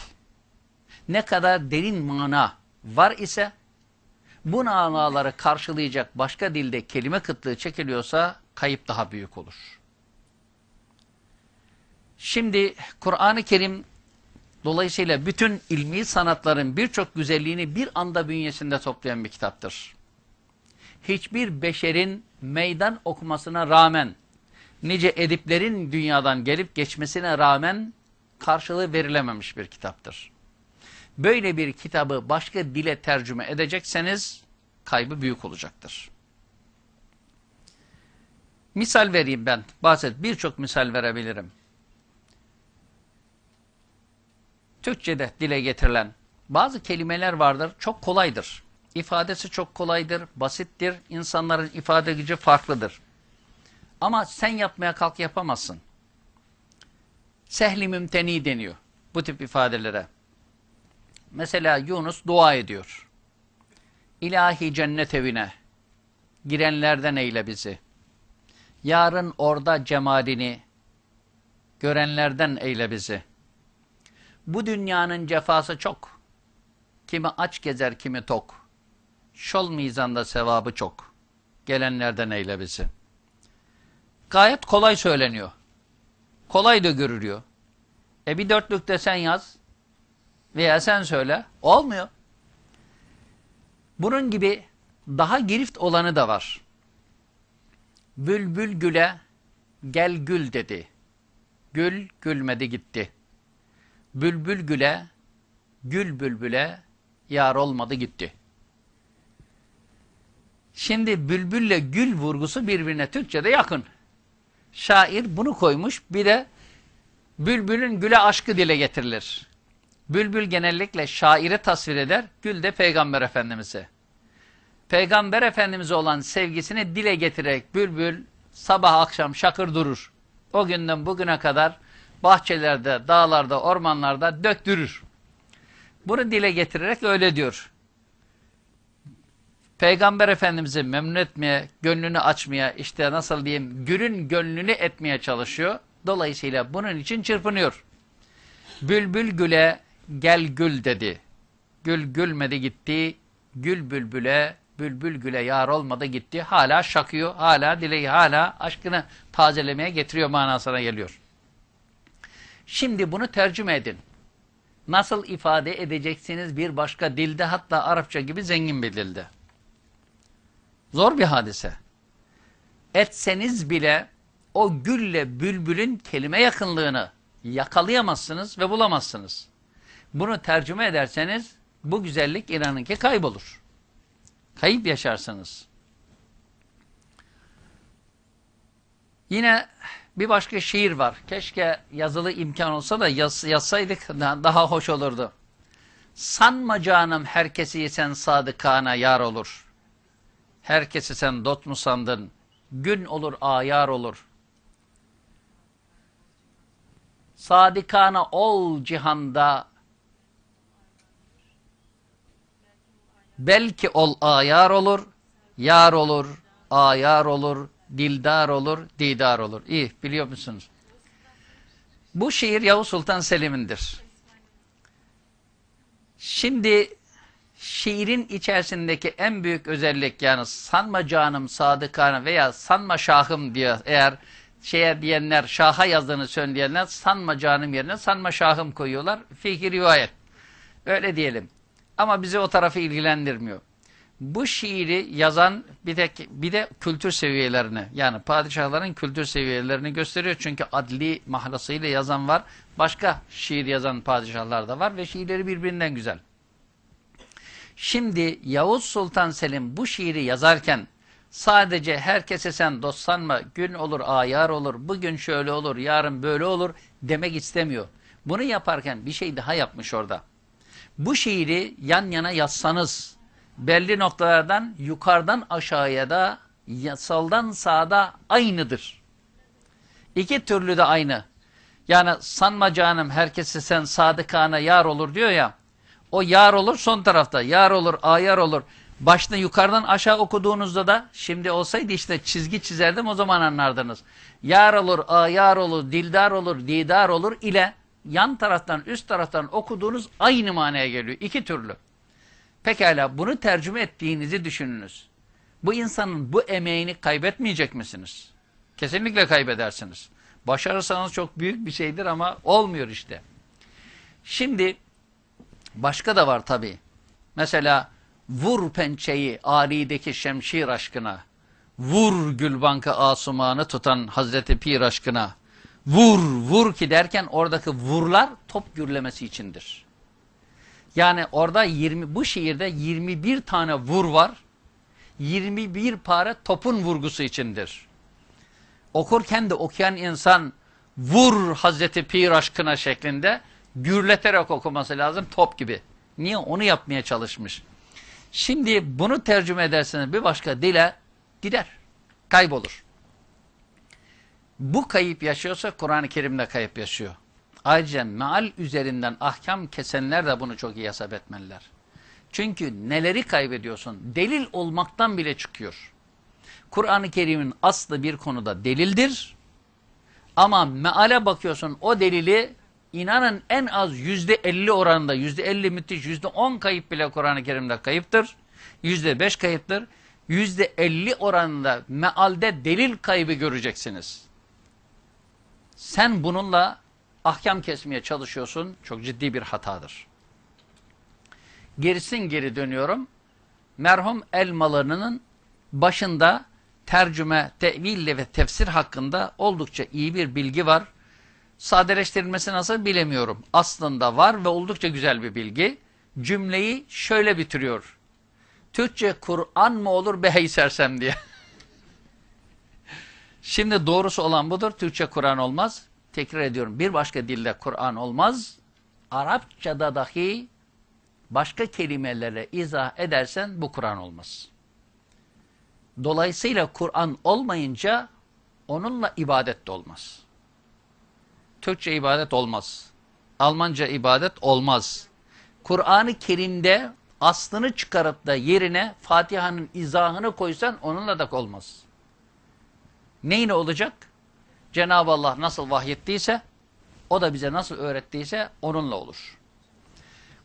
ne kadar derin mana var ise bu manaları karşılayacak başka dilde kelime kıtlığı çekiliyorsa kayıp daha büyük olur. Şimdi Kur'an-ı Kerim dolayısıyla bütün ilmi sanatların birçok güzelliğini bir anda bünyesinde toplayan bir kitaptır. Hiçbir beşerin meydan okumasına rağmen, nice ediplerin dünyadan gelip geçmesine rağmen karşılığı verilememiş bir kitaptır. Böyle bir kitabı başka dile tercüme edecekseniz kaybı büyük olacaktır. Misal vereyim ben. Bazen birçok misal verebilirim. Türkçe'de dile getirilen bazı kelimeler vardır. Çok kolaydır. İfadesi çok kolaydır, basittir. İnsanların ifade gücü farklıdır. Ama sen yapmaya kalk yapamazsın. Sehli mümteni deniyor bu tip ifadelere. Mesela Yunus dua ediyor. İlahi cennet evine girenlerden eyle bizi. Yarın orada cemalini görenlerden eyle bizi. Bu dünyanın cefası çok. Kimi aç gezer, kimi tok. Şol mizanda sevabı çok. Gelenlerden eyle bizi. Gayet kolay söyleniyor. Kolay da görülüyor. E bir dörtlükte sen yaz veya sen söyle. Olmuyor. Bunun gibi daha girift olanı da var. Bülbül güle gel gül dedi. Gül gülmedi gitti. Bülbül güle gül bülbüle yar olmadı gitti. Şimdi bülbülle gül vurgusu birbirine Türkçe'de yakın. Şair bunu koymuş. Bir de bülbülün güle aşkı dile getirilir. Bülbül genellikle şairi tasvir eder, gül de peygamber efendimizi. Peygamber efendimize olan sevgisini dile getirerek bülbül sabah akşam şakır durur. O günden bugüne kadar bahçelerde, dağlarda, ormanlarda döktürür. Bunu dile getirerek öyle diyor. Peygamber Efendimiz'i memnun etmeye, gönlünü açmaya, işte nasıl diyeyim, gülün gönlünü etmeye çalışıyor. Dolayısıyla bunun için çırpınıyor. Bülbül güle gel gül dedi. Gül gülmedi gitti, gül bülbüle, bülbül güle yar olmadı gitti. Hala şakıyor, hala dileği, hala aşkını tazelemeye getiriyor manasına geliyor. Şimdi bunu tercüme edin. Nasıl ifade edeceksiniz bir başka dilde hatta Arapça gibi zengin bir dilde. Zor bir hadise. Etseniz bile o gülle bülbülün kelime yakınlığını yakalayamazsınız ve bulamazsınız. Bunu tercüme ederseniz bu güzellik inanın ki kaybolur. Kayıp yaşarsınız. Yine bir başka şiir var. Keşke yazılı imkan olsa da yaz, yazsaydık daha hoş olurdu. Sanma canım herkesi sen sadıkana yar olur. Herkesi sen dot mu sandın? Gün olur ayar olur. Sadikana ol cihanda. Belki ol ayar olur, yar olur, ayar olur, dildar olur, didar olur. İyi biliyor musunuz? Bu şiir Yavuz Sultan Selim'indir. Şimdi şiirin içerisindeki en büyük özellik yani sanma canım sadıkanı veya sanma şahım diyor eğer şeye diyenler şaha yazdığını söyleyenler sanma canım yerine sanma şahım koyuyorlar. Fikir rivayet. Öyle diyelim. Ama bizi o tarafı ilgilendirmiyor. Bu şiiri yazan bir de, bir de kültür seviyelerini yani padişahların kültür seviyelerini gösteriyor. Çünkü adli mahlasıyla yazan var. Başka şiir yazan padişahlar da var ve şiirleri birbirinden güzel. Şimdi Yavuz Sultan Selim bu şiiri yazarken sadece herkese sen dostlanma, gün olur ayar olur, bugün şöyle olur, yarın böyle olur demek istemiyor. Bunu yaparken bir şey daha yapmış orada. Bu şiiri yan yana yazsanız belli noktalardan yukarıdan aşağıya da soldan sağda aynıdır. İki türlü de aynı. Yani sanma canım herkese sen sadıkana yar olur diyor ya. O yar olur son tarafta. Yar olur, ayar olur. Başını yukarıdan aşağı okuduğunuzda da şimdi olsaydı işte çizgi çizerdim o zaman anlardınız. Yar olur, ayar olur, dildar olur, didar olur ile yan taraftan üst taraftan okuduğunuz aynı manaya geliyor. İki türlü. Pekala bunu tercüme ettiğinizi düşününüz. Bu insanın bu emeğini kaybetmeyecek misiniz? Kesinlikle kaybedersiniz. Başarırsanız çok büyük bir şeydir ama olmuyor işte. Şimdi başka da var tabi. Mesela vur pençeyi alideki şemşir aşkına. Vur gülbankı asumanı tutan Hazreti Pir aşkına. Vur vur ki derken oradaki vurlar top gürlemesi içindir. Yani orada 20 bu şiirde 21 tane vur var. 21 para topun vurgusu içindir. Okurken de okuyan insan vur Hazreti Pir aşkına şeklinde gürleterek okuması lazım top gibi. Niye? Onu yapmaya çalışmış. Şimdi bunu tercüme ederseniz bir başka dile gider. Kaybolur. Bu kayıp yaşıyorsa Kur'an-ı Kerim'de kayıp yaşıyor. Ayrıca meal üzerinden ahkam kesenler de bunu çok iyi hesap etmeliler. Çünkü neleri kaybediyorsun? Delil olmaktan bile çıkıyor. Kur'an-ı Kerim'in aslı bir konuda delildir. Ama meale bakıyorsun o delili inanın en az yüzde elli oranında, yüzde elli müthiş, yüzde on kayıp bile Kur'an-ı Kerim'de kayıptır. Yüzde beş kayıptır. Yüzde elli oranında mealde delil kaybı göreceksiniz. Sen bununla ahkam kesmeye çalışıyorsun. Çok ciddi bir hatadır. Gerisin geri dönüyorum. Merhum Elmalı'nın başında tercüme, teville ve tefsir hakkında oldukça iyi bir bilgi var. Sadeleştirilmesi nasıl bilemiyorum. Aslında var ve oldukça güzel bir bilgi. Cümleyi şöyle bitiriyor. Türkçe Kur'an mı olur be hey sersem diye. Şimdi doğrusu olan budur. Türkçe Kur'an olmaz. Tekrar ediyorum. Bir başka dilde Kur'an olmaz. Arapçada dahi başka kelimelere izah edersen bu Kur'an olmaz. Dolayısıyla Kur'an olmayınca onunla ibadet de olmaz. Türkçe ibadet olmaz. Almanca ibadet olmaz. Kur'an-ı Kerim'de aslını çıkarıp da yerine Fatiha'nın izahını koysan onunla da olmaz. Neyle olacak? Cenab-ı Allah nasıl vahyettiyse, o da bize nasıl öğrettiyse onunla olur.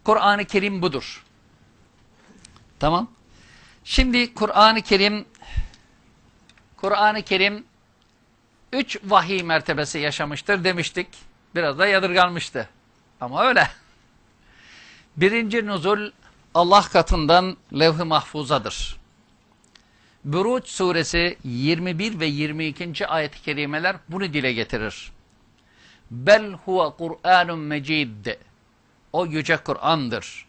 Kur'an-ı Kerim budur. Tamam. Şimdi Kur'an-ı Kerim Kur'an-ı Kerim üç vahiy mertebesi yaşamıştır demiştik. Biraz da yadırganmıştı. Ama öyle. Birinci nuzul Allah katından levh-i mahfuzadır. Buruç suresi 21 ve 22. ayet-i kerimeler bunu dile getirir. Bel huve Kur'anun mecid. O yüce Kur'an'dır.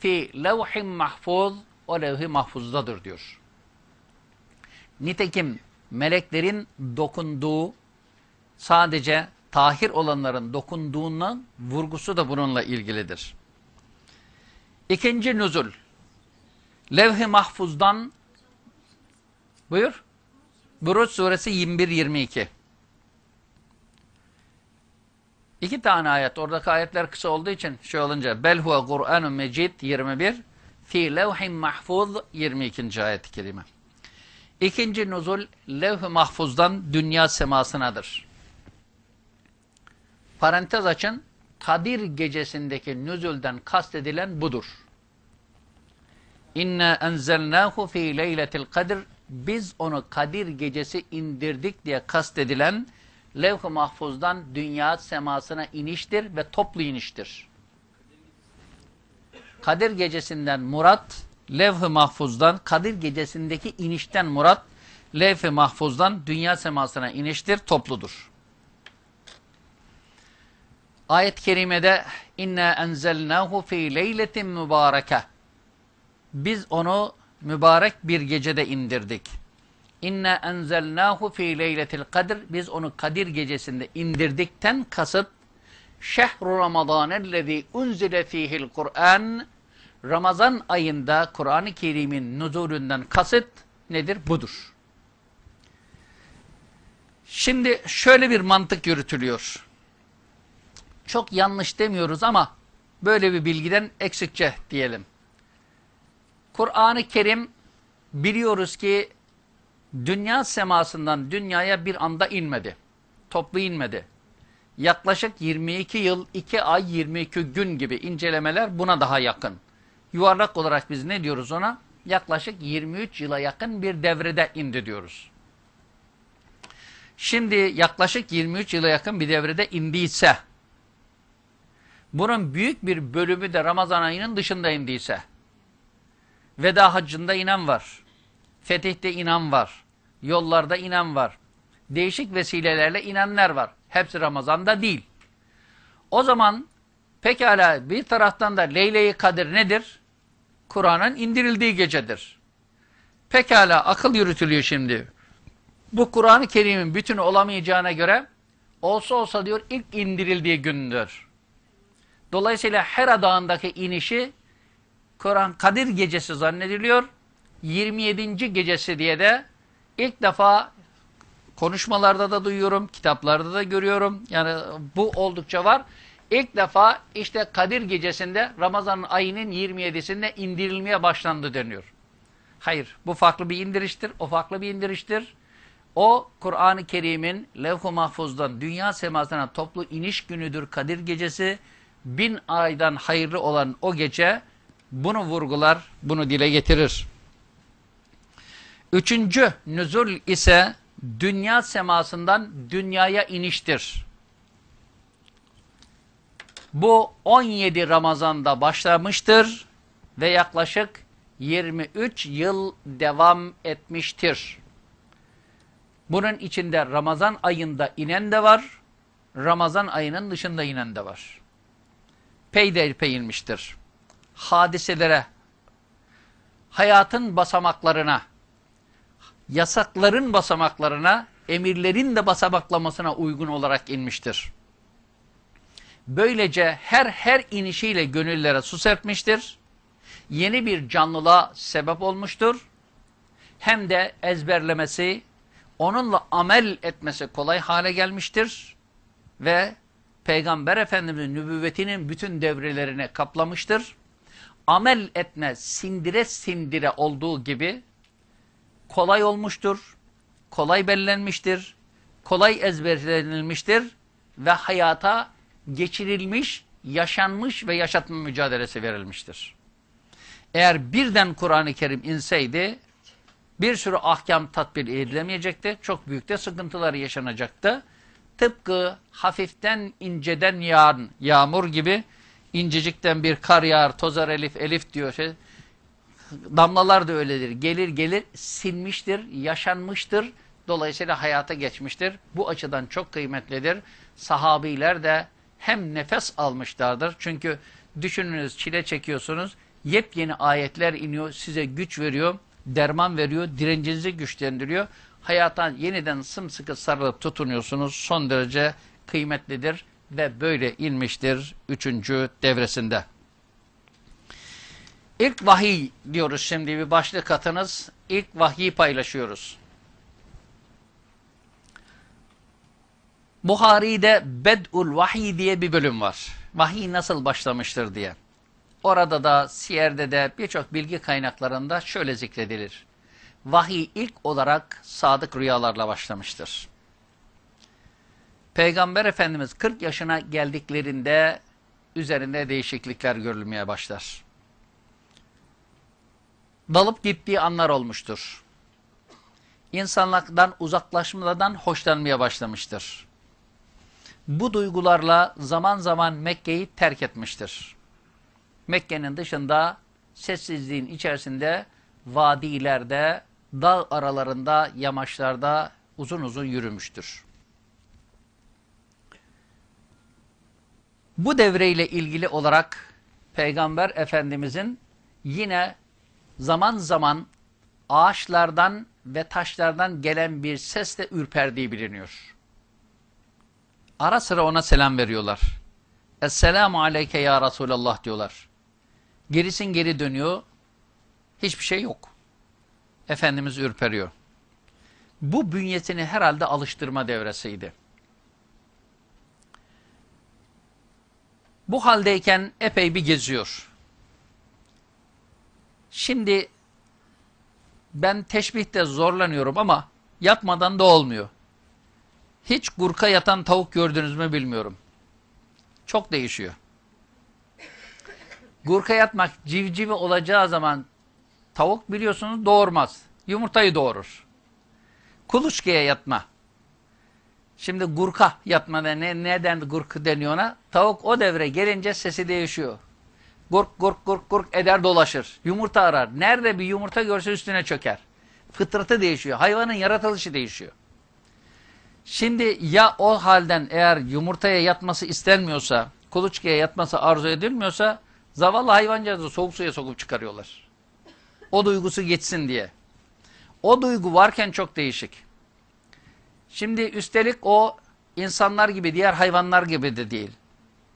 Fi levhin mahfuz. O levh-i mahfuzdadır diyor. Nitekim meleklerin dokunduğu sadece tahir olanların dokunduğundan vurgusu da bununla ilgilidir. İkinci nüzul. Levh-i mahfuzdan buyur. Buruç suresi 21-22. İki tane ayet. Oradaki ayetler kısa olduğu için şey olunca Bel huve Kur'anun mecid 21 Fi levhin mahfuz 22. ayet-i kerime. İkinci nuzul levh-i mahfuzdan dünya semasınadır. Parantez açın. Kadir gecesindeki nüzulden kastedilen budur. İnna enzelnahu fi leyletil kadir. Biz onu Kadir gecesi indirdik diye kastedilen levh-i mahfuzdan dünya semasına iniştir ve toplu iniştir. Kadir gecesinden murat, levh-i mahfuzdan, Kadir gecesindeki inişten murat, levh-i mahfuzdan dünya semasına iniştir, topludur. Ayet-i kerimede inna enzelnahu fi leyletin mübareke. Biz onu mübarek bir gecede indirdik. İnna enzelnahu fi leyletil kadir. Biz onu Kadir gecesinde indirdikten kasıt şehru ramazanellezî unzile fihil Kur'an Ramazan ayında Kur'an-ı Kerim'in nuzulünden kasıt nedir? Budur. Şimdi şöyle bir mantık yürütülüyor. Çok yanlış demiyoruz ama böyle bir bilgiden eksikçe diyelim. Kur'an-ı Kerim biliyoruz ki dünya semasından dünyaya bir anda inmedi. Toplu inmedi. Yaklaşık 22 yıl, 2 ay, 22 gün gibi incelemeler buna daha yakın. Yuvarlak olarak biz ne diyoruz ona? Yaklaşık 23 yıla yakın bir devrede indi diyoruz. Şimdi yaklaşık 23 yıla yakın bir devrede indiyse, bunun büyük bir bölümü de Ramazan ayının dışında indiyse, veda haccında inen var, fetihte inen var, yollarda inen var, değişik vesilelerle inenler var. Hepsi Ramazan'da değil. O zaman pekala bir taraftan da Leyle-i Kadir nedir? Kur'an'ın indirildiği gecedir. Pekala akıl yürütülüyor şimdi. Bu Kur'an-ı Kerim'in bütünü olamayacağına göre olsa olsa diyor ilk indirildiği gündür. Dolayısıyla Hera Dağı'ndaki inişi Kur'an Kadir gecesi zannediliyor. 27. gecesi diye de ilk defa konuşmalarda da duyuyorum, kitaplarda da görüyorum. Yani bu oldukça var. İlk defa işte Kadir gecesinde Ramazan ayının 27'sinde indirilmeye başlandı deniyor. Hayır, bu farklı bir indiriştir, o farklı bir indiriştir. O Kur'an-ı Kerim'in levh-u mahfuzdan dünya semasına toplu iniş günüdür Kadir gecesi. Bin aydan hayırlı olan o gece bunu vurgular, bunu dile getirir. Üçüncü nüzul ise dünya semasından dünyaya iniştir. Bu 17 Ramazan'da başlamıştır ve yaklaşık 23 yıl devam etmiştir. Bunun içinde Ramazan ayında inen de var, Ramazan ayının dışında inen de var. Peyderpey inmiştir. Hadiselere, hayatın basamaklarına, yasakların basamaklarına, emirlerin de basamaklamasına uygun olarak inmiştir. Böylece her her inişiyle gönüllere su serpmiştir. Yeni bir canlılığa sebep olmuştur. Hem de ezberlemesi, onunla amel etmesi kolay hale gelmiştir. Ve Peygamber Efendimiz'in nübüvvetinin bütün devrelerine kaplamıştır. Amel etme sindire sindire olduğu gibi kolay olmuştur, kolay bellenmiştir, kolay ezberlenilmiştir ve hayata geçirilmiş, yaşanmış ve yaşatma mücadelesi verilmiştir. Eğer birden Kur'an-ı Kerim inseydi, bir sürü ahkam tatbik edilemeyecekti. Çok büyük de sıkıntılar yaşanacaktı. Tıpkı hafiften inceden yağan yağmur gibi incecikten bir kar yağar, tozar elif, elif diyor. Şey, damlalar da öyledir. Gelir gelir sinmiştir, yaşanmıştır. Dolayısıyla hayata geçmiştir. Bu açıdan çok kıymetlidir. Sahabiler de hem nefes almışlardır. Çünkü düşününüz çile çekiyorsunuz. Yepyeni ayetler iniyor, size güç veriyor, derman veriyor, direncinizi güçlendiriyor. Hayata yeniden sımsıkı sarılıp tutunuyorsunuz. Son derece kıymetlidir ve böyle inmiştir üçüncü devresinde. İlk vahiy diyoruz şimdi bir başlık atınız. İlk vahyi paylaşıyoruz. Buhari'de Bed'ul Vahiy diye bir bölüm var. Vahiy nasıl başlamıştır diye. Orada da Siyer'de de birçok bilgi kaynaklarında şöyle zikredilir. Vahiy ilk olarak sadık rüyalarla başlamıştır. Peygamber Efendimiz 40 yaşına geldiklerinde üzerinde değişiklikler görülmeye başlar. Dalıp gittiği anlar olmuştur. İnsanlardan uzaklaşmadan hoşlanmaya başlamıştır. Bu duygularla zaman zaman Mekke'yi terk etmiştir. Mekke'nin dışında sessizliğin içerisinde vadilerde, dağ aralarında, yamaçlarda uzun uzun yürümüştür. Bu devreyle ilgili olarak Peygamber Efendimizin yine zaman zaman ağaçlardan ve taşlardan gelen bir sesle ürperdiği biliniyor. Ara sıra ona selam veriyorlar. Esselamu aleyke ya Resulallah diyorlar. Gerisin geri dönüyor. Hiçbir şey yok. Efendimiz ürperiyor. Bu bünyesini herhalde alıştırma devresiydi. Bu haldeyken epey bir geziyor. Şimdi ben teşbihte zorlanıyorum ama yatmadan da olmuyor. Hiç gurka yatan tavuk gördünüz mü bilmiyorum. Çok değişiyor. Gurka yatmak civcivi olacağı zaman tavuk biliyorsunuz doğurmaz. Yumurtayı doğurur. Kuluçkaya yatma. Şimdi gurka yatmada ne, neden gurk deniyor ona? Tavuk o devre gelince sesi değişiyor. Gurk gurk gurk gurk eder dolaşır. Yumurta arar. Nerede bir yumurta görse üstüne çöker. Fıtratı değişiyor. Hayvanın yaratılışı değişiyor. Şimdi ya o halden eğer yumurtaya yatması istenmiyorsa, kuluçkaya yatması arzu edilmiyorsa zavallı hayvancağızı soğuk suya sokup çıkarıyorlar. O duygusu geçsin diye. O duygu varken çok değişik. Şimdi üstelik o insanlar gibi diğer hayvanlar gibi de değil.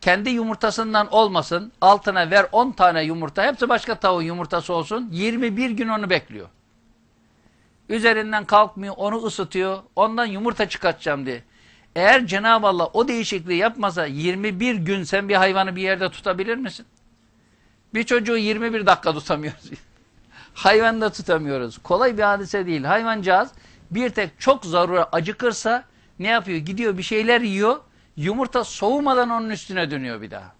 Kendi yumurtasından olmasın altına ver 10 tane yumurta hepsi başka tavuğun yumurtası olsun 21 gün onu bekliyor. Üzerinden kalkmıyor onu ısıtıyor ondan yumurta çıkartacağım diye. Eğer Cenab-ı Allah o değişikliği yapmasa 21 gün sen bir hayvanı bir yerde tutabilir misin? Bir çocuğu 21 dakika tutamıyoruz. Hayvanı da tutamıyoruz. Kolay bir hadise değil. Hayvancağız bir tek çok zarura acıkırsa ne yapıyor? Gidiyor bir şeyler yiyor. Yumurta soğumadan onun üstüne dönüyor bir daha.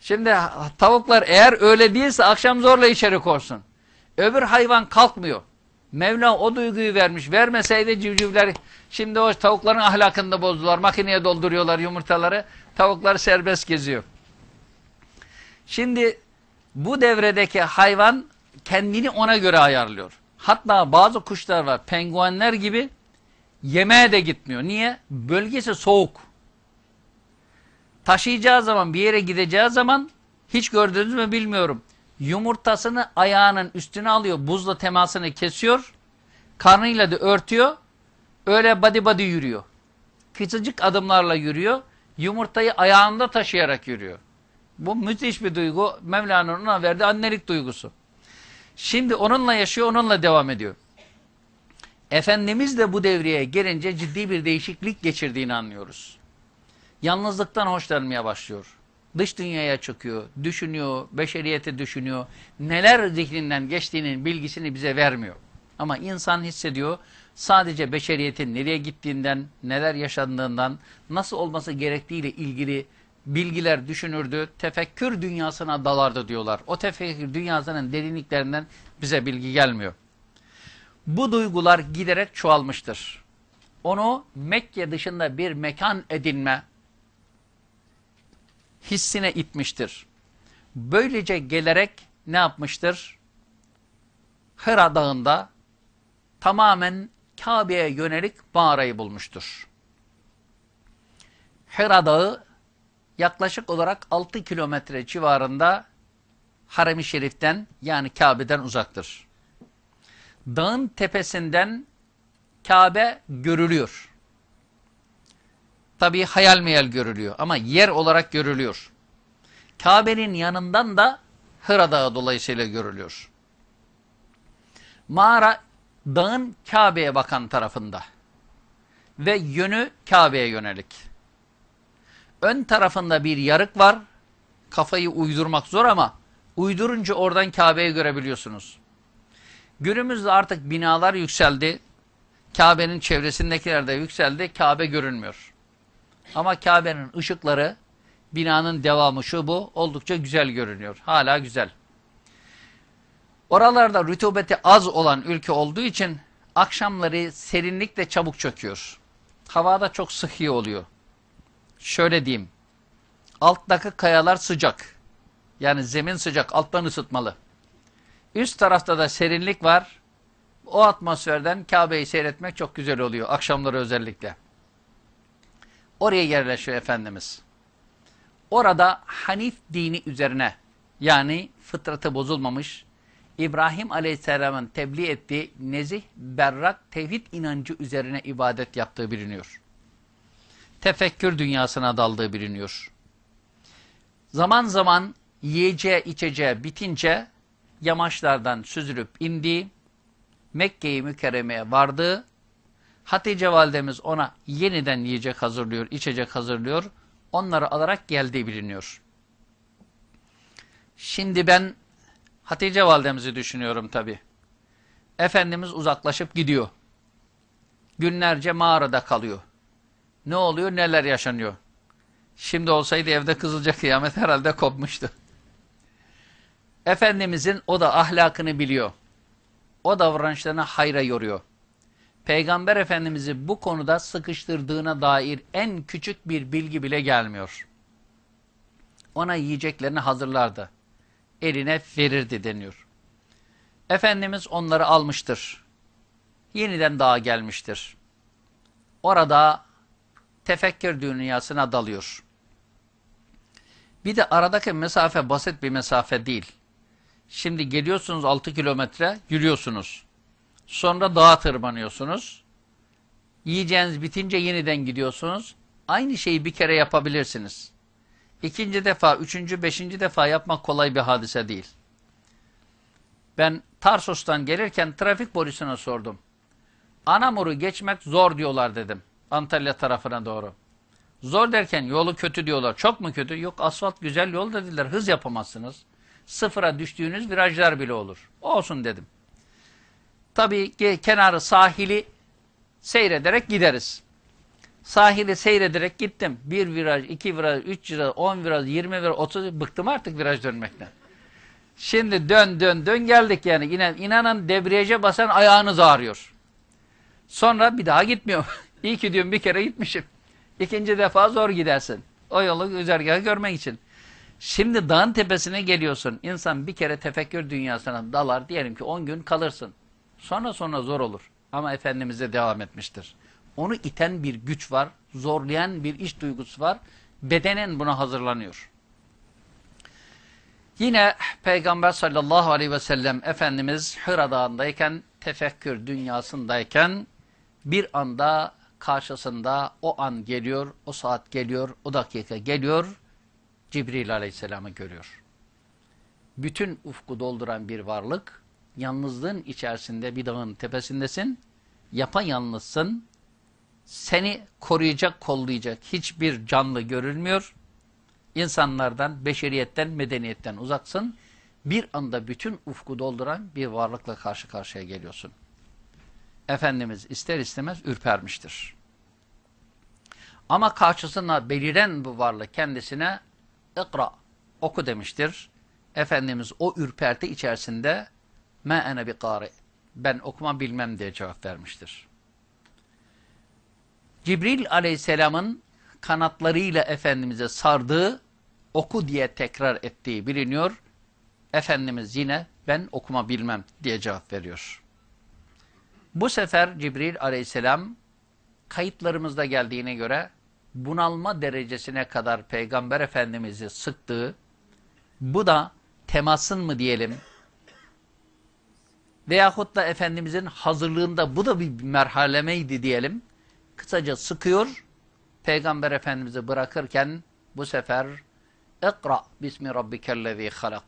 Şimdi tavuklar eğer öyle değilse akşam zorla içeri korsun. Öbür hayvan kalkmıyor. Mevla o duyguyu vermiş. Vermeseydi civcivler şimdi o tavukların ahlakını da bozdular. Makineye dolduruyorlar yumurtaları. Tavuklar serbest geziyor. Şimdi bu devredeki hayvan kendini ona göre ayarlıyor. Hatta bazı kuşlar var penguenler gibi yemeğe de gitmiyor. Niye? Bölgesi soğuk. Taşıyacağı zaman bir yere gideceği zaman hiç gördünüz mü bilmiyorum. Yumurtasını ayağının üstüne alıyor. Buzla temasını kesiyor. Karnıyla da örtüyor. Öyle body body yürüyor. Kısacık adımlarla yürüyor. Yumurtayı ayağında taşıyarak yürüyor. Bu müthiş bir duygu. Mevla'nın ona verdiği annelik duygusu. Şimdi onunla yaşıyor, onunla devam ediyor. Efendimiz de bu devreye gelince ciddi bir değişiklik geçirdiğini anlıyoruz. Yalnızlıktan hoşlanmaya başlıyor. Dış dünyaya çıkıyor, düşünüyor, beşeriyeti düşünüyor. Neler zihninden geçtiğinin bilgisini bize vermiyor. Ama insan hissediyor sadece beşeriyetin nereye gittiğinden, neler yaşandığından, nasıl olması gerektiğiyle ilgili bilgiler düşünürdü, tefekkür dünyasına dalardı diyorlar. O tefekkür dünyasının derinliklerinden bize bilgi gelmiyor. Bu duygular giderek çoğalmıştır. Onu Mekke dışında bir mekan edinme hissine itmiştir. Böylece gelerek ne yapmıştır? Hıra Dağı'nda tamamen Kabe'ye yönelik mağarayı bulmuştur. Hira Dağı yaklaşık olarak 6 kilometre civarında Harem-i Şerif'ten yani Kabe'den uzaktır. Dağın tepesinden Kabe görülüyor. Tabi hayal meyal görülüyor ama yer olarak görülüyor. Kabe'nin yanından da Hıra Dağı dolayısıyla görülüyor. Mağara dağın Kabe'ye bakan tarafında ve yönü Kabe'ye yönelik. Ön tarafında bir yarık var. Kafayı uydurmak zor ama uydurunca oradan Kabe'yi görebiliyorsunuz. Günümüzde artık binalar yükseldi. Kabe'nin çevresindekiler de yükseldi. Kabe görünmüyor. Ama Kabe'nin ışıkları, binanın devamı şu bu oldukça güzel görünüyor. Hala güzel. Oralarda rütubeti az olan ülke olduğu için akşamları serinlik de çabuk çöküyor. Havada çok sıhhi oluyor. Şöyle diyeyim. Alttaki kayalar sıcak. Yani zemin sıcak, alttan ısıtmalı. Üst tarafta da serinlik var. O atmosferden Kabe'yi seyretmek çok güzel oluyor. Akşamları özellikle. Oraya yerleşiyor Efendimiz. Orada Hanif dini üzerine yani fıtratı bozulmamış, İbrahim Aleyhisselam'ın tebliğ ettiği nezih, berrak, tevhid inancı üzerine ibadet yaptığı biliniyor. Tefekkür dünyasına daldığı biliniyor. Zaman zaman yiyeceği içeceği bitince yamaçlardan süzülüp indiği, Mekke'yi mükerremeye vardığı, Hatice validemiz ona yeniden yiyecek hazırlıyor, içecek hazırlıyor, onları alarak geldiği biliniyor. Şimdi ben Hatice validemizi düşünüyorum tabi. Efendimiz uzaklaşıp gidiyor. Günlerce mağarada kalıyor. Ne oluyor neler yaşanıyor. Şimdi olsaydı evde kızılca kıyamet herhalde kopmuştu. Efendimizin o da ahlakını biliyor. O davranışlarına hayra yoruyor. Peygamber Efendimiz'i bu konuda sıkıştırdığına dair en küçük bir bilgi bile gelmiyor. Ona yiyeceklerini hazırlardı eline verirdi deniyor. Efendimiz onları almıştır. Yeniden dağa gelmiştir. Orada tefekkür dünyasına dalıyor. Bir de aradaki mesafe basit bir mesafe değil. Şimdi geliyorsunuz 6 kilometre yürüyorsunuz. Sonra dağa tırmanıyorsunuz. Yiyeceğiniz bitince yeniden gidiyorsunuz. Aynı şeyi bir kere yapabilirsiniz. İkinci defa, üçüncü, beşinci defa yapmak kolay bir hadise değil. Ben Tarsus'tan gelirken trafik polisine sordum. Anamur'u geçmek zor diyorlar dedim. Antalya tarafına doğru. Zor derken yolu kötü diyorlar. Çok mu kötü? Yok asfalt güzel yol dediler. Hız yapamazsınız. Sıfıra düştüğünüz virajlar bile olur. Olsun dedim. Tabii kenarı sahili seyrederek gideriz. Sahili seyrederek gittim. Bir viraj, iki viraj, üç viraj, on viraj, yirmi viraj, otuz bıktım artık viraj dönmekten. Şimdi dön dön dön geldik yani. İnan, inanın debriyaja basan ayağınız ağrıyor. Sonra bir daha gitmiyor. İyi ki diyorum bir kere gitmişim. İkinci defa zor gidersin. O yolu güzergahı görmek için. Şimdi dağın tepesine geliyorsun. İnsan bir kere tefekkür dünyasına dalar. Diyelim ki on gün kalırsın. Sonra sonra zor olur. Ama Efendimiz'e devam etmiştir. Onu iten bir güç var, zorlayan bir iş duygusu var. Bedenen buna hazırlanıyor. Yine Peygamber sallallahu aleyhi ve sellem Efendimiz Hıra Dağı'ndayken, tefekkür dünyasındayken bir anda karşısında o an geliyor, o saat geliyor, o dakika geliyor, Cibril aleyhisselamı görüyor. Bütün ufku dolduran bir varlık, yalnızlığın içerisinde bir dağın tepesindesin, yapayalnızsın, seni koruyacak, kollayacak hiçbir canlı görülmüyor. İnsanlardan, beşeriyetten, medeniyetten uzaksın. Bir anda bütün ufku dolduran bir varlıkla karşı karşıya geliyorsun. Efendimiz ister istemez ürpermiştir. Ama karşısına beliren bu varlık kendisine ikra, oku demiştir. Efendimiz o ürperti içerisinde me ene bi ben okuma bilmem diye cevap vermiştir. Cibril aleyhisselamın kanatlarıyla Efendimiz'e sardığı, oku diye tekrar ettiği biliniyor. Efendimiz yine ben okuma bilmem diye cevap veriyor. Bu sefer Cibril aleyhisselam kayıtlarımızda geldiğine göre bunalma derecesine kadar Peygamber Efendimiz'i sıktığı, bu da temasın mı diyelim, veyahut da Efendimizin hazırlığında bu da bir merhalemeydi diyelim, kısaca sıkıyor, Peygamber Efendimiz'i bırakırken bu sefer اقرأ باسم ربك الذي خلق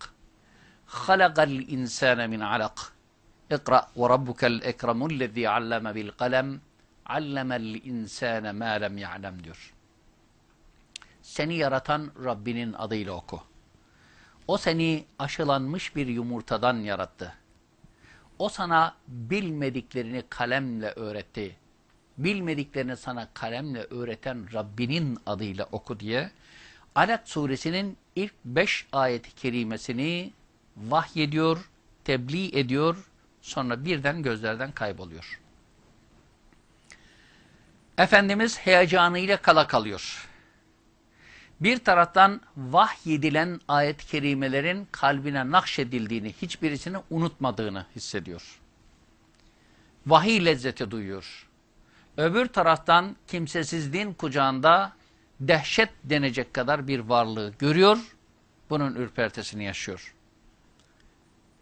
خلق الإنسان من علق اقرأ وربك الأكرم الذي علم بالقلم علم الإنسان ما لم يعلم diyor. Seni yaratan Rabbinin adıyla oku. O seni aşılanmış bir yumurtadan yarattı. O sana bilmediklerini kalemle öğretti. Bilmediklerini sana kalemle öğreten Rabbinin adıyla oku diye Alak suresinin ilk beş ayeti kerimesini vahyediyor, tebliğ ediyor, sonra birden gözlerden kayboluyor. Efendimiz heyecanıyla kala kalıyor. Bir taraftan vahyedilen ayet-i kerimelerin kalbine nakşedildiğini, hiçbirisini unutmadığını hissediyor. Vahiy lezzeti duyuyor. Öbür taraftan kimsesizliğin kucağında dehşet denecek kadar bir varlığı görüyor, bunun ürpertesini yaşıyor.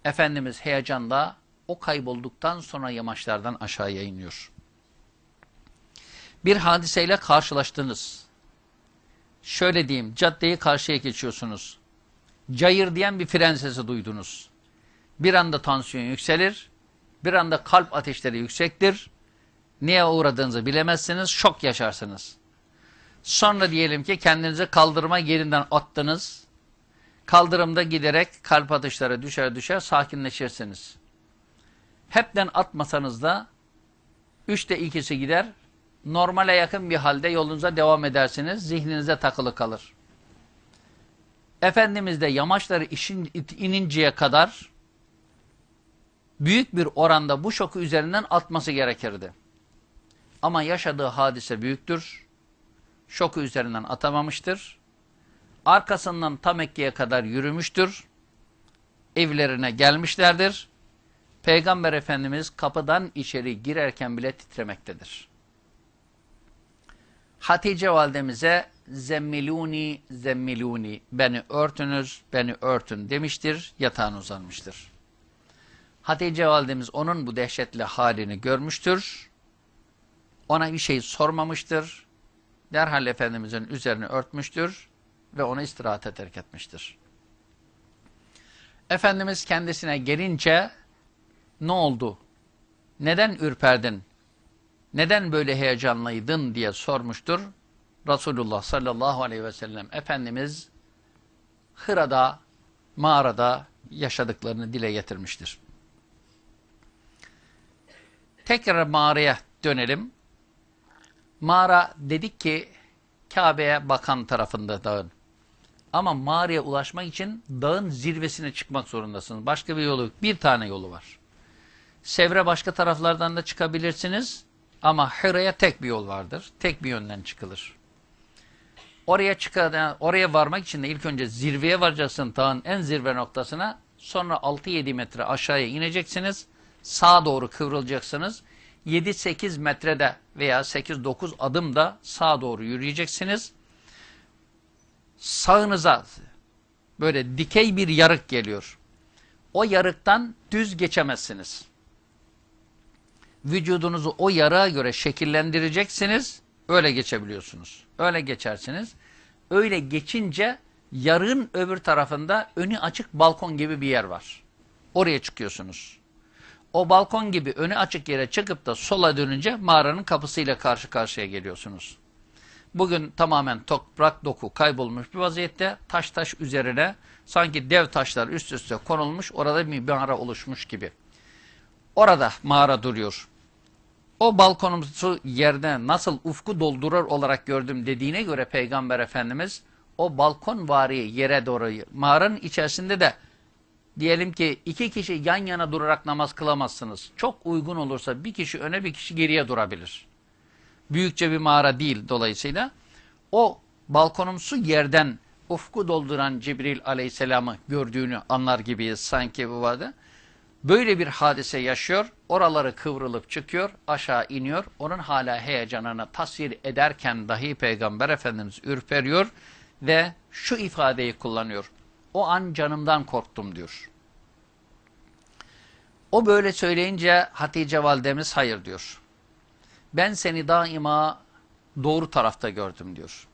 Efendimiz heyecanda o kaybolduktan sonra yamaçlardan aşağıya iniyor. Bir hadiseyle karşılaştınız. Şöyle diyeyim, caddeyi karşıya geçiyorsunuz. Cayır diyen bir fren sesi duydunuz. Bir anda tansiyon yükselir, bir anda kalp ateşleri yüksektir. Niye uğradığınızı bilemezsiniz, şok yaşarsınız. Sonra diyelim ki kendinizi kaldırma yerinden attınız. Kaldırımda giderek kalp atışları düşer düşer sakinleşirsiniz. Hepten atmasanız da üçte ikisi gider. Normale yakın bir halde yolunuza devam edersiniz. Zihninize takılı kalır. Efendimiz de yamaçları işin, ininceye kadar büyük bir oranda bu şoku üzerinden atması gerekirdi. Ama yaşadığı hadise büyüktür şoku üzerinden atamamıştır. Arkasından tam Mekke'ye kadar yürümüştür. Evlerine gelmişlerdir. Peygamber Efendimiz kapıdan içeri girerken bile titremektedir. Hatice validemize zemmiluni zemmiluni beni örtünüz beni örtün demiştir yatağına uzanmıştır. Hatice validemiz onun bu dehşetli halini görmüştür. Ona bir şey sormamıştır derhal Efendimizin üzerini örtmüştür ve onu istirahate terk etmiştir. Efendimiz kendisine gelince ne oldu? Neden ürperdin? Neden böyle heyecanlıydın diye sormuştur. Resulullah sallallahu aleyhi ve sellem Efendimiz Hıra'da, mağarada yaşadıklarını dile getirmiştir. Tekrar mağaraya dönelim. Mağara dedik ki Kabe'ye bakan tarafında dağın. Ama mağaraya ulaşmak için dağın zirvesine çıkmak zorundasınız. Başka bir yolu yok. Bir tane yolu var. Sevre başka taraflardan da çıkabilirsiniz. Ama Hıra'ya tek bir yol vardır. Tek bir yönden çıkılır. Oraya çıkan, oraya varmak için de ilk önce zirveye varacaksın dağın en zirve noktasına. Sonra 6-7 metre aşağıya ineceksiniz. Sağa doğru kıvrılacaksınız. 7-8 metrede veya 8-9 adımda sağa doğru yürüyeceksiniz. Sağınıza böyle dikey bir yarık geliyor. O yarıktan düz geçemezsiniz. Vücudunuzu o yarığa göre şekillendireceksiniz. Öyle geçebiliyorsunuz. Öyle geçersiniz. Öyle geçince yarığın öbür tarafında önü açık balkon gibi bir yer var. Oraya çıkıyorsunuz o balkon gibi önü açık yere çıkıp da sola dönünce mağaranın kapısıyla karşı karşıya geliyorsunuz. Bugün tamamen toprak doku kaybolmuş bir vaziyette taş taş üzerine sanki dev taşlar üst üste konulmuş orada bir mağara oluşmuş gibi. Orada mağara duruyor. O balkonumuzu yerde nasıl ufku doldurur olarak gördüm dediğine göre Peygamber Efendimiz o balkon vari yere doğru mağaranın içerisinde de diyelim ki iki kişi yan yana durarak namaz kılamazsınız. Çok uygun olursa bir kişi öne bir kişi geriye durabilir. Büyükçe bir mağara değil dolayısıyla. O balkonumsu yerden ufku dolduran Cibril aleyhisselamı gördüğünü anlar gibiyiz sanki bu vardı. Böyle bir hadise yaşıyor, oraları kıvrılıp çıkıyor, aşağı iniyor. Onun hala heyecanını tasvir ederken dahi Peygamber Efendimiz ürperiyor ve şu ifadeyi kullanıyor. O an canımdan korktum diyor. O böyle söyleyince Hatice validemiz hayır diyor. Ben seni daima doğru tarafta gördüm diyor.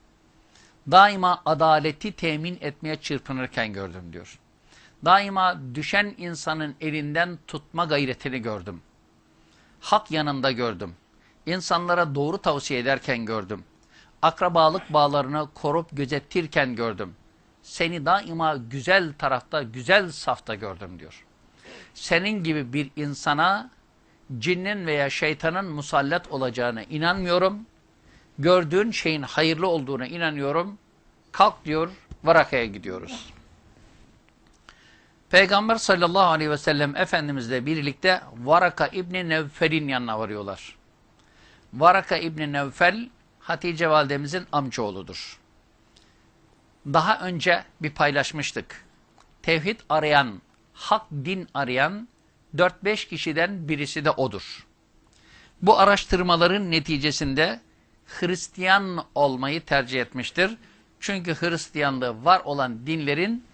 Daima adaleti temin etmeye çırpınırken gördüm diyor. Daima düşen insanın elinden tutma gayretini gördüm. Hak yanında gördüm. İnsanlara doğru tavsiye ederken gördüm. Akrabalık bağlarını korup gözetirken gördüm. Seni daima güzel tarafta, güzel safta gördüm diyor. Senin gibi bir insana cinnin veya şeytanın musallat olacağına inanmıyorum. Gördüğün şeyin hayırlı olduğuna inanıyorum. Kalk diyor, Varaka'ya gidiyoruz. Peygamber sallallahu aleyhi ve sellem Efendimizle birlikte Varaka İbni Nevfel'in yanına varıyorlar. Varaka İbni Nevfel Hatice validemizin amcaoğludur. Daha önce bir paylaşmıştık. Tevhid arayan, hak din arayan 4-5 kişiden birisi de odur. Bu araştırmaların neticesinde Hristiyan olmayı tercih etmiştir. Çünkü Hristiyanlığı var olan dinlerin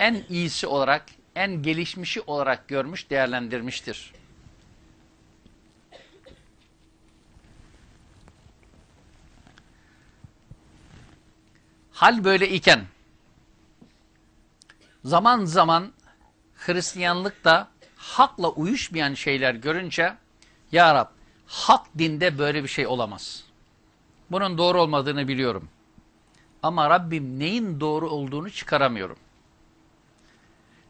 en iyisi olarak, en gelişmişi olarak görmüş, değerlendirmiştir. Hal böyle iken zaman zaman Hristiyanlıkta hakla uyuşmayan şeyler görünce Ya Rab hak dinde böyle bir şey olamaz. Bunun doğru olmadığını biliyorum. Ama Rabbim neyin doğru olduğunu çıkaramıyorum.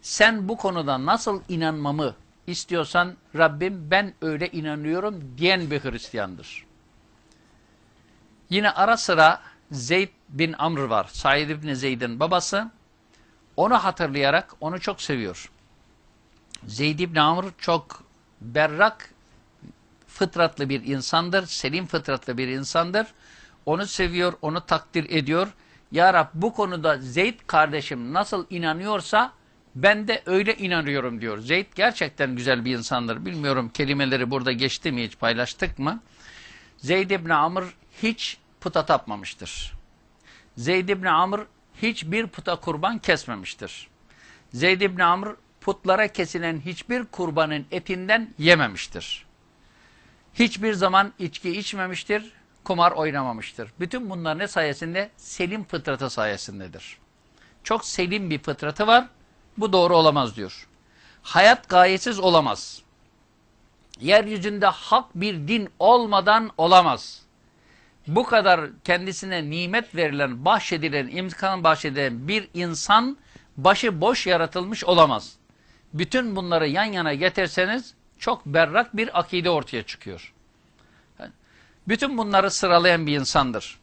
Sen bu konuda nasıl inanmamı istiyorsan Rabbim ben öyle inanıyorum diyen bir Hristiyandır. Yine ara sıra Zeyd bin Amr var. Said bin Zeyd'in babası. Onu hatırlayarak onu çok seviyor. Zeyd bin Amr çok berrak fıtratlı bir insandır. Selim fıtratlı bir insandır. Onu seviyor, onu takdir ediyor. Ya Rab bu konuda Zeyd kardeşim nasıl inanıyorsa ben de öyle inanıyorum diyor. Zeyd gerçekten güzel bir insandır. Bilmiyorum kelimeleri burada geçti mi hiç paylaştık mı? Zeyd ibn Amr hiç puta tapmamıştır. Zeyd ibn Amr hiçbir puta kurban kesmemiştir. Zeyd ibn Amr putlara kesilen hiçbir kurbanın etinden yememiştir. Hiçbir zaman içki içmemiştir, kumar oynamamıştır. Bütün bunlar ne sayesinde? Selim fıtratı sayesindedir. Çok selim bir fıtratı var. Bu doğru olamaz diyor. Hayat gayesiz olamaz. Yeryüzünde hak bir din olmadan olamaz. Bu kadar kendisine nimet verilen, bahşedilen, imkan bahşedilen bir insan başı boş yaratılmış olamaz. Bütün bunları yan yana getirseniz çok berrak bir akide ortaya çıkıyor. Bütün bunları sıralayan bir insandır.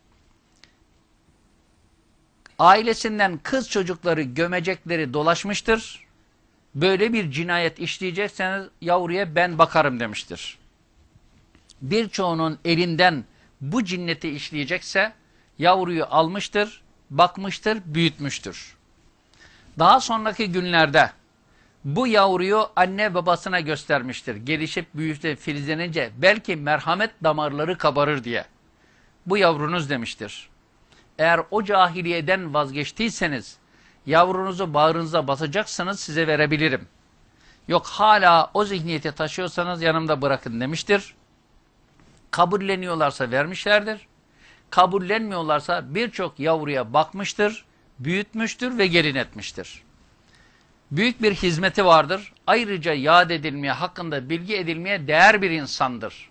Ailesinden kız çocukları gömecekleri dolaşmıştır. Böyle bir cinayet işleyecekseniz yavruya ben bakarım demiştir. Birçoğunun elinden bu cinneti işleyecekse yavruyu almıştır, bakmıştır, büyütmüştür. Daha sonraki günlerde bu yavruyu anne babasına göstermiştir. Gelişip büyüyüp filizlenince belki merhamet damarları kabarır diye. Bu yavrunuz demiştir. Eğer o cahiliyeden vazgeçtiyseniz yavrunuzu bağrınıza basacaksınız size verebilirim. Yok hala o zihniyeti taşıyorsanız yanımda bırakın demiştir. Kabulleniyorlarsa vermişlerdir. Kabullenmiyorlarsa birçok yavruya bakmıştır, büyütmüştür ve gelin etmiştir büyük bir hizmeti vardır. Ayrıca yad edilmeye, hakkında bilgi edilmeye değer bir insandır.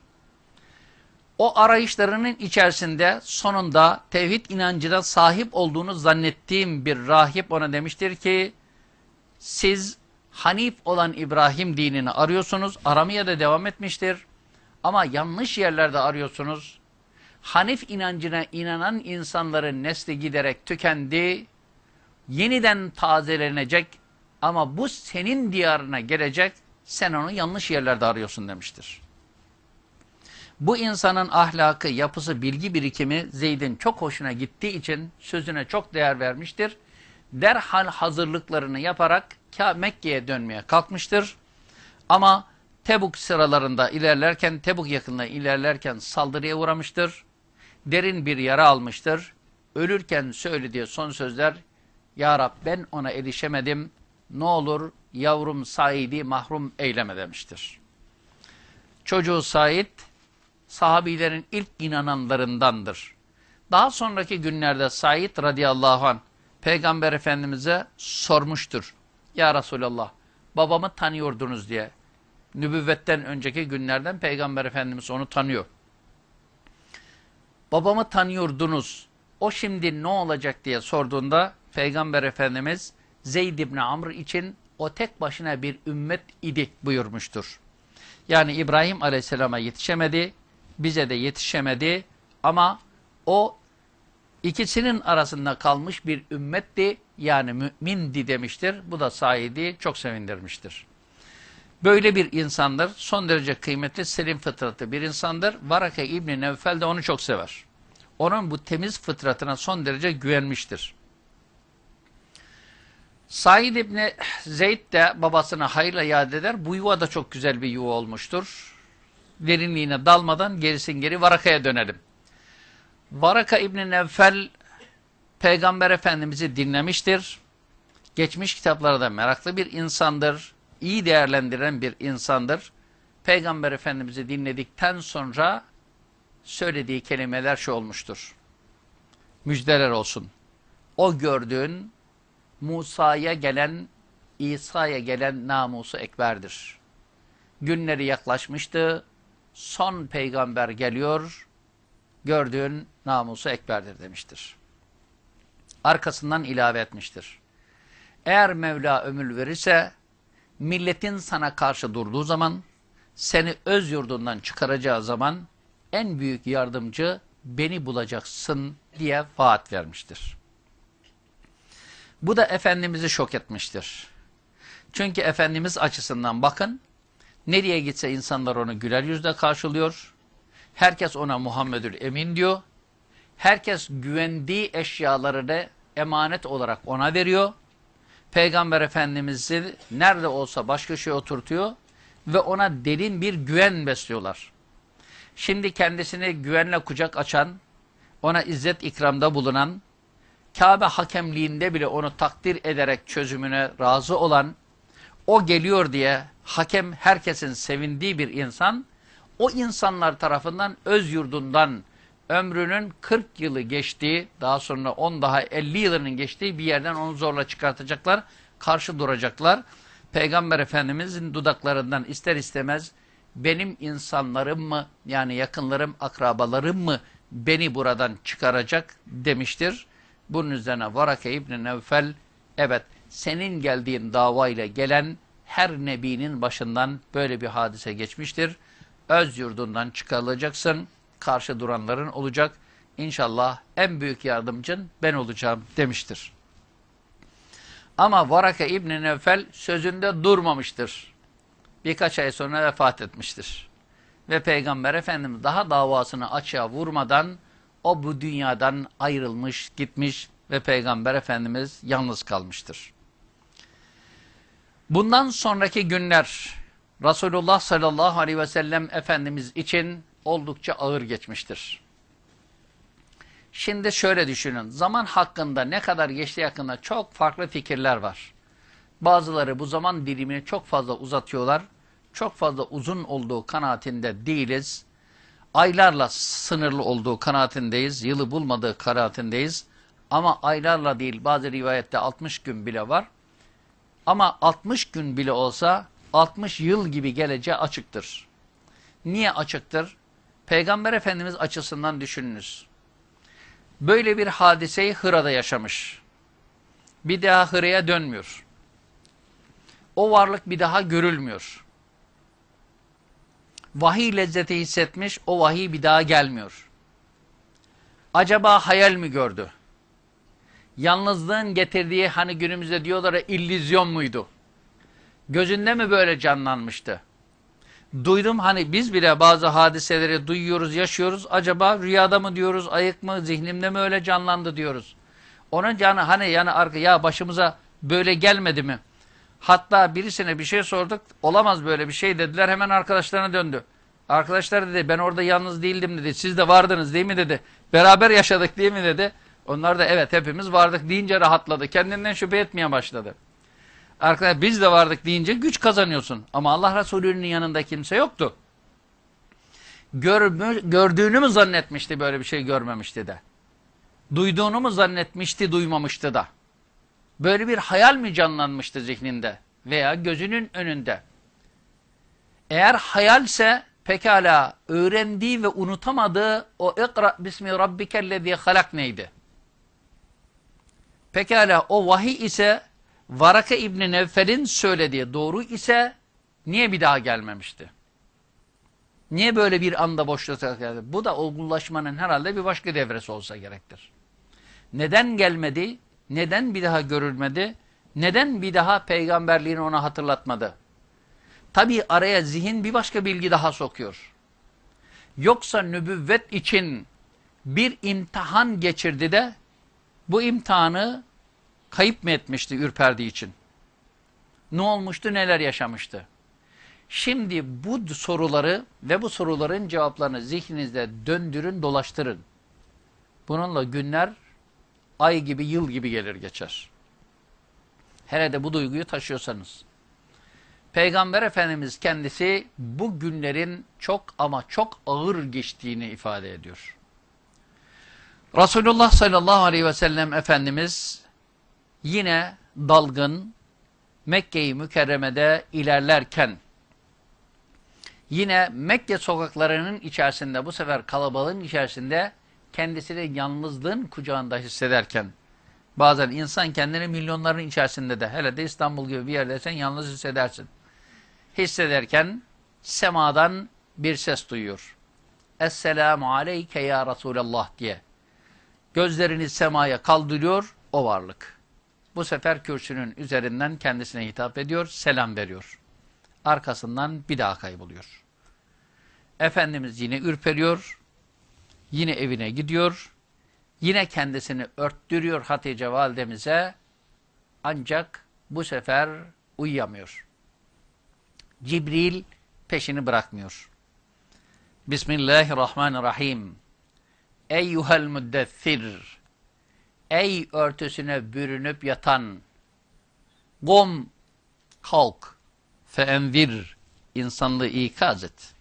O arayışlarının içerisinde sonunda tevhid inancına sahip olduğunu zannettiğim bir rahip ona demiştir ki, siz Hanif olan İbrahim dinini arıyorsunuz, aramaya da devam etmiştir. Ama yanlış yerlerde arıyorsunuz. Hanif inancına inanan insanların nesli giderek tükendi, yeniden tazelenecek, ama bu senin diyarına gelecek, sen onu yanlış yerlerde arıyorsun demiştir. Bu insanın ahlakı, yapısı, bilgi birikimi Zeyd'in çok hoşuna gittiği için sözüne çok değer vermiştir. derhal hazırlıklarını yaparak Mekke'ye dönmeye kalkmıştır. Ama Tebuk sıralarında ilerlerken, Tebuk yakınında ilerlerken saldırıya uğramıştır. Derin bir yara almıştır. Ölürken söylediği son sözler, Ya Rab ben ona erişemedim, ne olur yavrum Said'i mahrum eyleme demiştir. Çocuğu Said, sahabilerin ilk inananlarındandır. Daha sonraki günlerde Said radıyallahu anh, Peygamber Efendimiz'e sormuştur. Ya Resulallah, babamı tanıyordunuz diye. Nübüvvetten önceki günlerden Peygamber Efendimiz onu tanıyor. Babamı tanıyordunuz, o şimdi ne olacak diye sorduğunda Peygamber Efendimiz Zeyd ibn Amr için o tek başına bir ümmet idi buyurmuştur. Yani İbrahim Aleyhisselam'a yetişemedi, bize de yetişemedi ama o ikisinin arasında kalmış bir ümmetti yani mümindi demiştir. Bu da Said'i çok sevindirmiştir. Böyle bir insandır. Son derece kıymetli, selim fıtratı bir insandır. Varaka İbni Nevfel de onu çok sever. Onun bu temiz fıtratına son derece güvenmiştir. Said İbni Zeyd de babasına hayırla yad eder. Bu yuva da çok güzel bir yuva olmuştur. Derinliğine dalmadan gerisin geri Varaka'ya dönelim. Varaka İbni Nevfel Peygamber Efendimiz'i dinlemiştir. Geçmiş kitaplarda meraklı bir insandır. iyi değerlendiren bir insandır. Peygamber Efendimiz'i dinledikten sonra söylediği kelimeler şu olmuştur. Müjdeler olsun. O gördüğün Musa'ya gelen, İsa'ya gelen namusu ekberdir. Günleri yaklaşmıştı. Son peygamber geliyor. Gördüğün namusu ekberdir demiştir. Arkasından ilave etmiştir. Eğer Mevla ömür verirse milletin sana karşı durduğu zaman seni öz yurdundan çıkaracağı zaman en büyük yardımcı beni bulacaksın diye vaat vermiştir. Bu da Efendimiz'i şok etmiştir. Çünkü Efendimiz açısından bakın, nereye gitse insanlar onu güler yüzle karşılıyor. Herkes ona Muhammedül Emin diyor. Herkes güvendiği eşyalarını emanet olarak ona veriyor. Peygamber Efendimiz'i nerede olsa baş köşeye oturtuyor ve ona derin bir güven besliyorlar. Şimdi kendisini güvenle kucak açan, ona izzet ikramda bulunan, Kabe hakemliğinde bile onu takdir ederek çözümüne razı olan, o geliyor diye hakem herkesin sevindiği bir insan, o insanlar tarafından öz yurdundan ömrünün 40 yılı geçtiği, daha sonra 10 daha 50 yılının geçtiği bir yerden onu zorla çıkartacaklar, karşı duracaklar. Peygamber Efendimizin dudaklarından ister istemez benim insanlarım mı yani yakınlarım, akrabalarım mı beni buradan çıkaracak demiştir. Bunun üzerine Varake İbni Nevfel evet senin geldiğin davayla gelen her nebinin başından böyle bir hadise geçmiştir. Öz yurdundan çıkarılacaksın. Karşı duranların olacak. İnşallah en büyük yardımcın ben olacağım demiştir. Ama Varaka İbni Nevfel sözünde durmamıştır. Birkaç ay sonra vefat etmiştir. Ve Peygamber Efendimiz daha davasını açığa vurmadan o bu dünyadan ayrılmış, gitmiş ve Peygamber Efendimiz yalnız kalmıştır. Bundan sonraki günler Resulullah sallallahu aleyhi ve sellem Efendimiz için oldukça ağır geçmiştir. Şimdi şöyle düşünün, zaman hakkında ne kadar geçtiği hakkında çok farklı fikirler var. Bazıları bu zaman dilimini çok fazla uzatıyorlar, çok fazla uzun olduğu kanaatinde değiliz aylarla sınırlı olduğu kanaatindeyiz. Yılı bulmadığı kanaatindeyiz. Ama aylarla değil bazı rivayette 60 gün bile var. Ama 60 gün bile olsa 60 yıl gibi geleceği açıktır. Niye açıktır? Peygamber Efendimiz açısından düşününüz. Böyle bir hadiseyi Hıra'da yaşamış. Bir daha Hıra'ya dönmüyor. O varlık bir daha görülmüyor vahiy lezzeti hissetmiş, o vahiy bir daha gelmiyor. Acaba hayal mi gördü? Yalnızlığın getirdiği hani günümüzde diyorlar illüzyon muydu? Gözünde mi böyle canlanmıştı? Duydum hani biz bile bazı hadiseleri duyuyoruz, yaşıyoruz. Acaba rüyada mı diyoruz, ayık mı, zihnimde mi öyle canlandı diyoruz. Onun canı hani yani arka ya başımıza böyle gelmedi mi? Hatta birisine bir şey sorduk. Olamaz böyle bir şey dediler. Hemen arkadaşlarına döndü. Arkadaşlar dedi ben orada yalnız değildim dedi. Siz de vardınız değil mi dedi. Beraber yaşadık değil mi dedi. Onlar da evet hepimiz vardık deyince rahatladı. Kendinden şüphe etmeye başladı. Arkadaşlar biz de vardık deyince güç kazanıyorsun. Ama Allah Resulü'nün yanında kimse yoktu. Görmü, gördüğünü mü zannetmişti böyle bir şey görmemişti de. Duyduğunu mu zannetmişti duymamıştı da. Böyle bir hayal mi canlanmıştı zihninde veya gözünün önünde? Eğer hayalse pekala öğrendiği ve unutamadığı o ikra bismi rabbikellezi halak neydi? Pekala o vahiy ise Varaka İbni Nevfel'in söylediği doğru ise niye bir daha gelmemişti? Niye böyle bir anda boşluğa geldi? Bu da olgunlaşmanın herhalde bir başka devresi olsa gerektir. Neden gelmedi? Neden bir daha görülmedi? Neden bir daha peygamberliğini ona hatırlatmadı? Tabi araya zihin bir başka bilgi daha sokuyor. Yoksa nübüvvet için bir imtihan geçirdi de bu imtihanı kayıp mı etmişti ürperdiği için? Ne olmuştu, neler yaşamıştı? Şimdi bu soruları ve bu soruların cevaplarını zihninizde döndürün, dolaştırın. Bununla günler ay gibi, yıl gibi gelir geçer. Hele de bu duyguyu taşıyorsanız. Peygamber Efendimiz kendisi bu günlerin çok ama çok ağır geçtiğini ifade ediyor. Resulullah sallallahu aleyhi ve sellem Efendimiz yine dalgın Mekke-i Mükerreme'de ilerlerken yine Mekke sokaklarının içerisinde bu sefer kalabalığın içerisinde kendisini yalnızlığın kucağında hissederken bazen insan kendini milyonların içerisinde de hele de İstanbul gibi bir yerdeysen yalnız hissedersin. Hissederken semadan bir ses duyuyor. Esselamu aleyke ya Resulallah diye. Gözlerini semaya kaldırıyor o varlık. Bu sefer kürsünün üzerinden kendisine hitap ediyor, selam veriyor. Arkasından bir daha kayboluyor. Efendimiz yine ürperiyor, yine evine gidiyor, yine kendisini örttürüyor Hatice validemize, ancak bu sefer uyuyamıyor. Cibril peşini bırakmıyor. Bismillahirrahmanirrahim. Eyyuhel müddessir. Ey örtüsüne bürünüp yatan. Gom kalk. Feenvir. İnsanlığı ikaz et.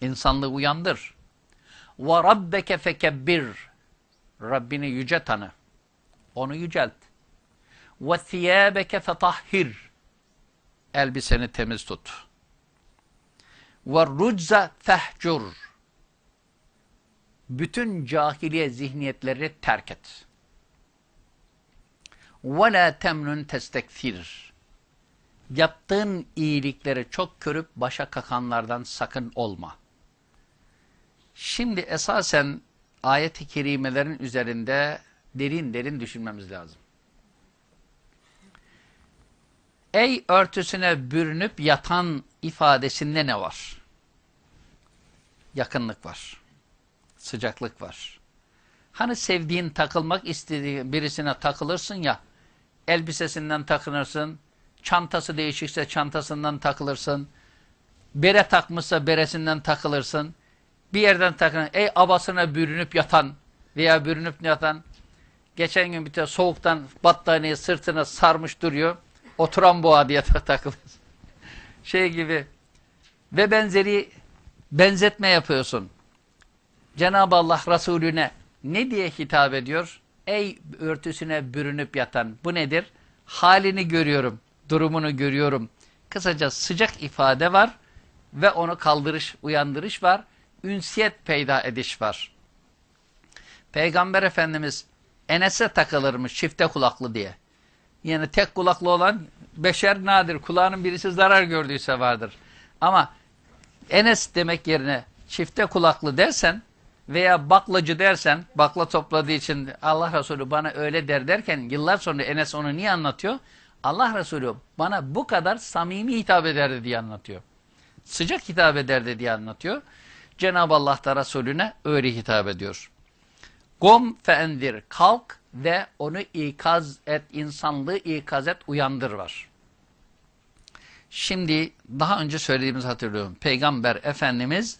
İnsanlığı uyandır. Ve rabbeke fekebbir. Rabbini yüce tanı. Onu yücelt. Ve thiyâbeke fetahhir. Elbiseni temiz tut. Ve rucza fehcur. Bütün cahiliye zihniyetleri terk et. La temnun testekfir. Yaptığın iyilikleri çok körüp başa kakanlardan sakın olma. Şimdi esasen ayet-i kerimelerin üzerinde derin derin düşünmemiz lazım. Ey örtüsüne bürünüp yatan ifadesinde ne var? Yakınlık var. Sıcaklık var. Hani sevdiğin takılmak istediğin birisine takılırsın ya, elbisesinden takınırsın, çantası değişikse çantasından takılırsın, bere takmışsa beresinden takılırsın, bir yerden takın. Ey abasına bürünüp yatan veya bürünüp yatan, geçen gün bir tane soğuktan battaniye sırtına sarmış duruyor, oturan boğa diye takılır. Şey gibi ve benzeri benzetme yapıyorsun. Cenab-ı Allah Resulüne ne diye hitap ediyor? Ey örtüsüne bürünüp yatan. Bu nedir? Halini görüyorum, durumunu görüyorum. Kısaca sıcak ifade var ve onu kaldırış, uyandırış var. Ünsiyet peyda ediş var. Peygamber Efendimiz Enes'e takılırmış çifte kulaklı diye. Yani tek kulaklı olan beşer nadir. Kulağının birisi zarar gördüyse vardır. Ama Enes demek yerine çifte kulaklı dersen veya baklacı dersen, bakla topladığı için Allah Resulü bana öyle der derken yıllar sonra Enes onu niye anlatıyor? Allah Resulü bana bu kadar samimi hitap ederdi diye anlatıyor. Sıcak hitap ederdi diye anlatıyor. Cenab-ı Allah da Resulüne öyle hitap ediyor. Gom feendir kalk ve onu ikaz et, insanlığı ikaz et, uyandır var. Şimdi daha önce söylediğimizi hatırlıyorum. Peygamber Efendimiz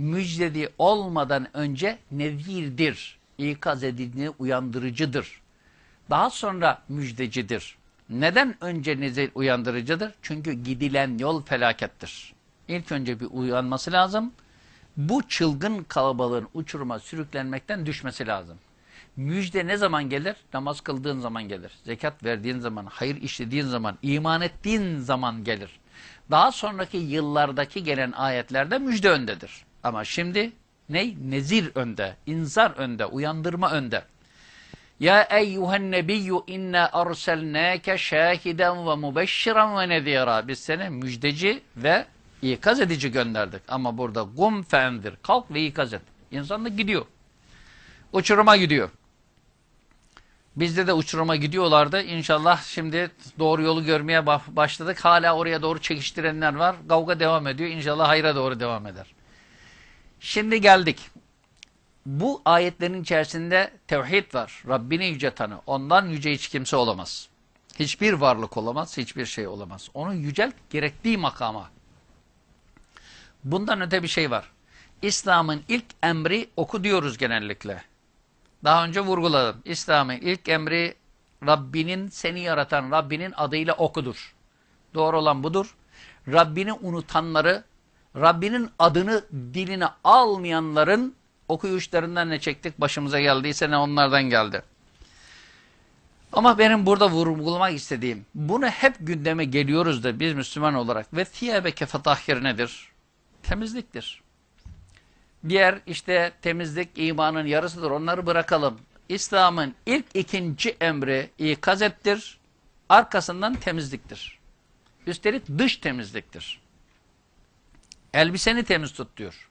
müjdeli olmadan önce nezirdir. İkaz edildiğini uyandırıcıdır. Daha sonra müjdecidir. Neden önce nezir uyandırıcıdır? Çünkü gidilen yol felakettir. İlk önce bir uyanması lazım. Bu çılgın kalabalığın uçuruma sürüklenmekten düşmesi lazım. Müjde ne zaman gelir? Namaz kıldığın zaman gelir. Zekat verdiğin zaman, hayır işlediğin zaman, iman ettiğin zaman gelir. Daha sonraki yıllardaki gelen ayetlerde müjde öndedir. Ama şimdi ne? Nezir önde, inzar önde, uyandırma önde. Ya eyyuhen nebiyyü inna arselnâke şâhiden ve mubeşşiran ve nezîrâ. Biz seni müjdeci ve ikaz edici gönderdik. Ama burada gum feendir. Kalk ve ikaz et. İnsan da gidiyor. Uçuruma gidiyor. Bizde de uçuruma gidiyorlardı. İnşallah şimdi doğru yolu görmeye başladık. Hala oraya doğru çekiştirenler var. Kavga devam ediyor. İnşallah hayra doğru devam eder. Şimdi geldik. Bu ayetlerin içerisinde tevhid var. Rabbini yüce tanı. Ondan yüce hiç kimse olamaz. Hiçbir varlık olamaz, hiçbir şey olamaz. Onu yücelt gerektiği makama. Bundan öte bir şey var. İslam'ın ilk emri oku diyoruz genellikle. Daha önce vurguladım. İslam'ın ilk emri Rabbinin seni yaratan Rabbinin adıyla okudur. Doğru olan budur. Rabbini unutanları, Rabbinin adını diline almayanların okuyuşlarından ne çektik başımıza geldiyse ne onlardan geldi. Ama benim burada vurgulamak istediğim, bunu hep gündeme geliyoruz da biz Müslüman olarak ve thiyabeke fetahhir nedir? Temizliktir. Diğer işte temizlik imanın yarısıdır. Onları bırakalım. İslam'ın ilk ikinci emri ikaz ettir. Arkasından temizliktir. Üstelik dış temizliktir. Elbiseni temiz tut diyor.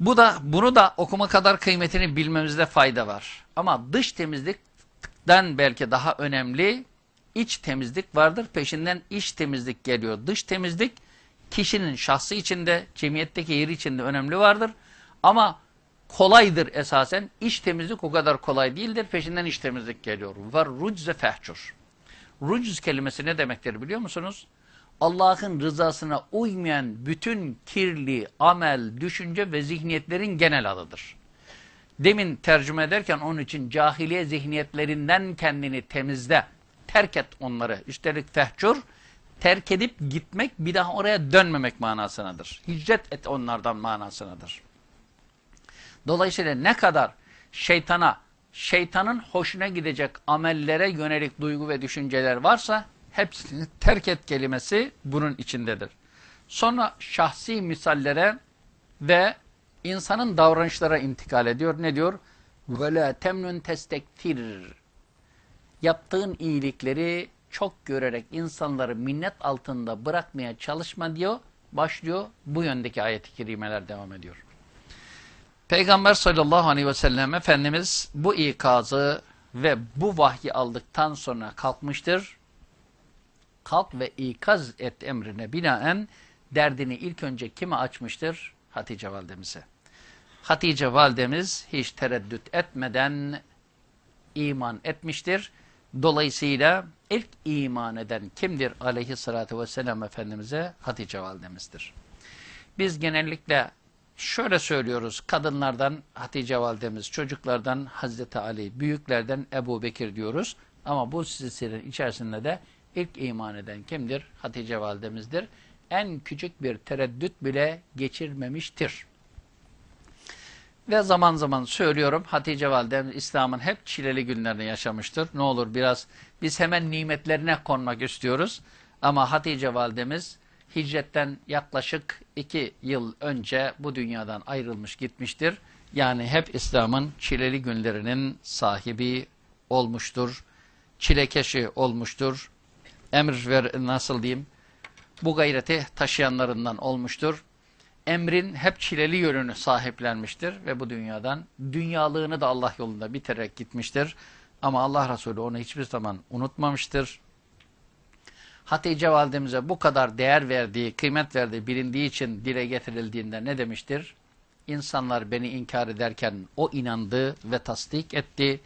Bu da bunu da okuma kadar kıymetini bilmemizde fayda var. Ama dış temizlikten belki daha önemli iç temizlik vardır. Peşinden iç temizlik geliyor. Dış temizlik kişinin şahsı içinde, cemiyetteki yeri içinde önemli vardır. Ama kolaydır esasen. İç temizlik o kadar kolay değildir. Peşinden iç temizlik geliyor. Var rucze fehçur. Rucz kelimesi ne demektir biliyor musunuz? Allah'ın rızasına uymayan bütün kirli amel, düşünce ve zihniyetlerin genel adıdır. Demin tercüme ederken onun için cahiliye zihniyetlerinden kendini temizle, terk et onları. Üstelik fehçur, terk edip gitmek bir daha oraya dönmemek manasınadır. Hicret et onlardan manasınadır. Dolayısıyla ne kadar şeytana, şeytanın hoşuna gidecek amellere yönelik duygu ve düşünceler varsa hepsini terk et kelimesi bunun içindedir. Sonra şahsi misallere ve insanın davranışlara intikal ediyor. Ne diyor? Böyle temnun testektir. Yaptığın iyilikleri çok görerek insanları minnet altında bırakmaya çalışma diyor. Başlıyor. Bu yöndeki ayet-i kerimeler devam ediyor. Peygamber sallallahu aleyhi ve sellem Efendimiz bu ikazı ve bu vahyi aldıktan sonra kalkmıştır. Kalk ve ikaz et emrine binaen derdini ilk önce kime açmıştır? Hatice validemize. Hatice validemiz hiç tereddüt etmeden iman etmiştir. Dolayısıyla ilk iman eden kimdir aleyhissalatü vesselam Efendimiz'e? Hatice validemizdir. Biz genellikle şöyle söylüyoruz. Kadınlardan Hatice validemiz, çocuklardan Hazreti Ali, büyüklerden Ebu Bekir diyoruz. Ama bu silsilenin içerisinde de ilk iman eden kimdir? Hatice validemizdir. En küçük bir tereddüt bile geçirmemiştir. Ve zaman zaman söylüyorum Hatice validemiz İslam'ın hep çileli günlerini yaşamıştır. Ne olur biraz biz hemen nimetlerine konmak istiyoruz. Ama Hatice validemiz hicretten yaklaşık iki yıl önce bu dünyadan ayrılmış gitmiştir. Yani hep İslam'ın çileli günlerinin sahibi olmuştur. Çilekeşi olmuştur. Emir ver nasıl diyeyim bu gayreti taşıyanlarından olmuştur. Emrin hep çileli yönünü sahiplenmiştir ve bu dünyadan dünyalığını da Allah yolunda biterek gitmiştir. Ama Allah Resulü onu hiçbir zaman unutmamıştır. Hatice validemize bu kadar değer verdiği, kıymet verdiği, bilindiği için dile getirildiğinde ne demiştir? İnsanlar beni inkar ederken o inandı ve tasdik etti.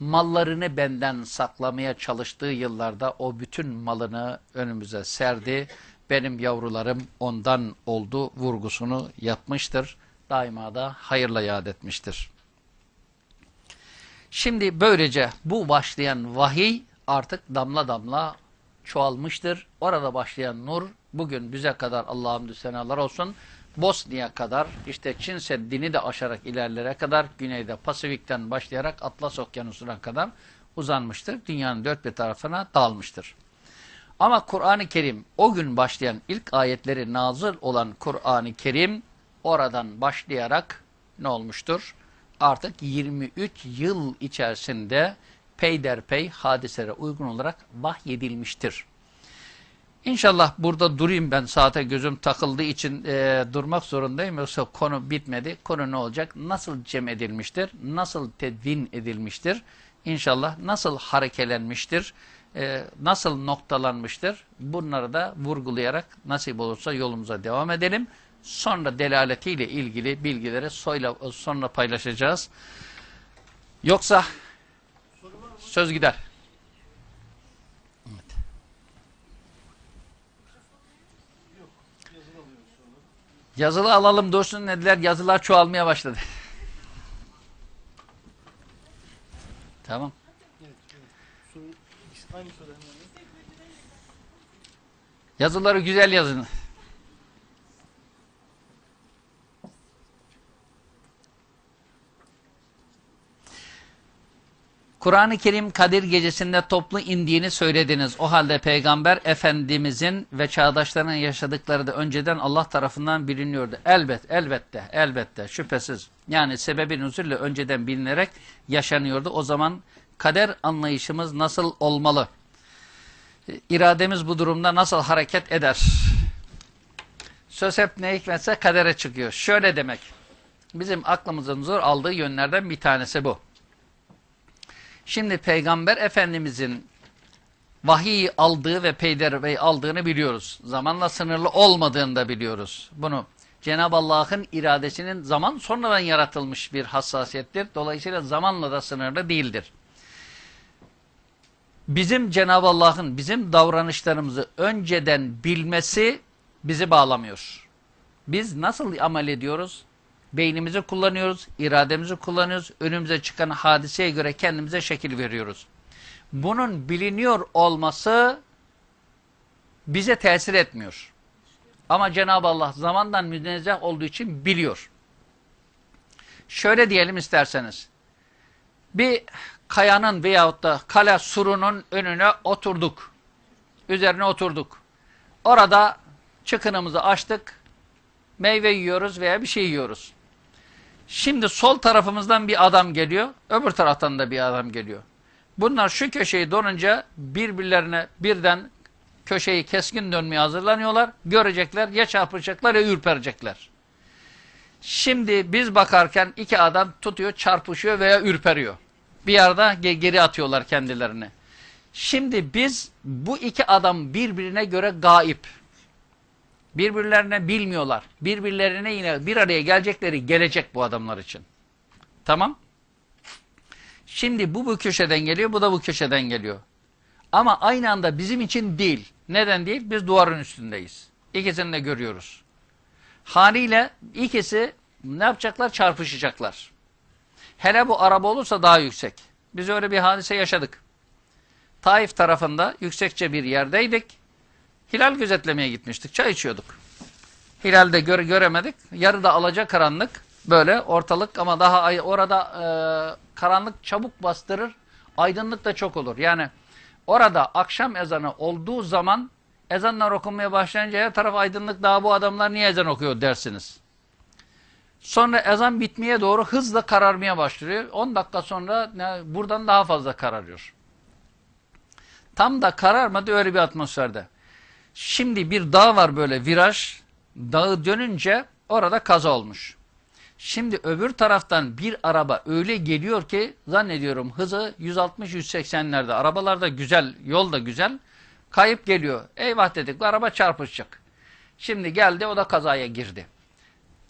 Mallarını benden saklamaya çalıştığı yıllarda o bütün malını önümüze serdi. Benim yavrularım ondan oldu vurgusunu yapmıştır. Daima da hayırla yad etmiştir. Şimdi böylece bu başlayan vahiy artık damla damla çoğalmıştır. Orada başlayan nur bugün bize kadar Allah'ım senalar olsun. Bosnia'ya kadar işte Çin Seddi'ni de aşarak ilerlere kadar güneyde Pasifik'ten başlayarak Atlas Okyanusu'na kadar uzanmıştır. Dünyanın dört bir tarafına dağılmıştır. Ama Kur'an-ı Kerim o gün başlayan ilk ayetleri nazır olan Kur'an-ı Kerim oradan başlayarak ne olmuştur? Artık 23 yıl içerisinde peyderpey hadiselere uygun olarak vahyedilmiştir. İnşallah burada durayım ben saate gözüm takıldığı için e, durmak zorundayım yoksa konu bitmedi. Konu ne olacak? Nasıl cem edilmiştir? Nasıl tedvin edilmiştir? İnşallah nasıl harekelenmiştir? E, nasıl noktalanmıştır? Bunları da vurgulayarak nasip olursa yolumuza devam edelim. Sonra delaletiyle ilgili bilgileri soyla, sonra paylaşacağız. Yoksa söz gider. Yazılı alalım dursun dediler. Yazılar çoğalmaya başladı. tamam. Yazıları güzel yazın. Kur'an-ı Kerim Kadir gecesinde toplu indiğini söylediniz. O halde Peygamber Efendimizin ve çağdaşlarının yaşadıkları da önceden Allah tarafından biliniyordu. Elbet, elbette, elbette, şüphesiz. Yani sebebi nüzulle önceden bilinerek yaşanıyordu. O zaman kader anlayışımız nasıl olmalı? İrademiz bu durumda nasıl hareket eder? Söz hep ne hikmetse kadere çıkıyor. Şöyle demek, bizim aklımızın zor aldığı yönlerden bir tanesi bu. Şimdi Peygamber Efendimizin vahiy aldığı ve peyderpey aldığını biliyoruz. Zamanla sınırlı olmadığını da biliyoruz. Bunu Cenab-ı Allah'ın iradesinin zaman sonradan yaratılmış bir hassasiyettir. Dolayısıyla zamanla da sınırlı değildir. Bizim Cenab-ı Allah'ın bizim davranışlarımızı önceden bilmesi bizi bağlamıyor. Biz nasıl amel ediyoruz? Beynimizi kullanıyoruz, irademizi kullanıyoruz, önümüze çıkan hadiseye göre kendimize şekil veriyoruz. Bunun biliniyor olması bize tesir etmiyor. Ama Cenab-ı Allah zamandan münezzeh olduğu için biliyor. Şöyle diyelim isterseniz. Bir kayanın veyahut da kale surunun önüne oturduk. Üzerine oturduk. Orada çıkınımızı açtık. Meyve yiyoruz veya bir şey yiyoruz. Şimdi sol tarafımızdan bir adam geliyor, öbür taraftan da bir adam geliyor. Bunlar şu köşeyi donunca birbirlerine birden köşeyi keskin dönmeye hazırlanıyorlar. Görecekler, ya çarpışacaklar ya ürperecekler. Şimdi biz bakarken iki adam tutuyor, çarpışıyor veya ürperiyor. Bir yerde geri atıyorlar kendilerini. Şimdi biz bu iki adam birbirine göre gaip. Birbirlerine bilmiyorlar. Birbirlerine yine bir araya gelecekleri gelecek bu adamlar için. Tamam. Şimdi bu bu köşeden geliyor, bu da bu köşeden geliyor. Ama aynı anda bizim için değil. Neden değil? Biz duvarın üstündeyiz. İkisini de görüyoruz. Haliyle ikisi ne yapacaklar? Çarpışacaklar. Hele bu araba olursa daha yüksek. Biz öyle bir hadise yaşadık. Taif tarafında yüksekçe bir yerdeydik. Hilal gözetlemeye gitmiştik. Çay içiyorduk. Hilalde göre göremedik. Yarıda alaca karanlık. Böyle ortalık ama daha orada e, karanlık çabuk bastırır. Aydınlık da çok olur. Yani orada akşam ezanı olduğu zaman ezanlar okunmaya başlayınca her taraf aydınlık daha bu adamlar niye ezan okuyor dersiniz. Sonra ezan bitmeye doğru hızla kararmaya başlıyor. 10 dakika sonra buradan daha fazla kararıyor. Tam da kararmadı öyle bir atmosferde. Şimdi bir dağ var böyle viraj. Dağı dönünce orada kaza olmuş. Şimdi öbür taraftan bir araba öyle geliyor ki zannediyorum hızı 160-180'lerde. Arabalar da güzel, yol da güzel. Kayıp geliyor. Eyvah dedik bu araba çarpışacak. Şimdi geldi o da kazaya girdi.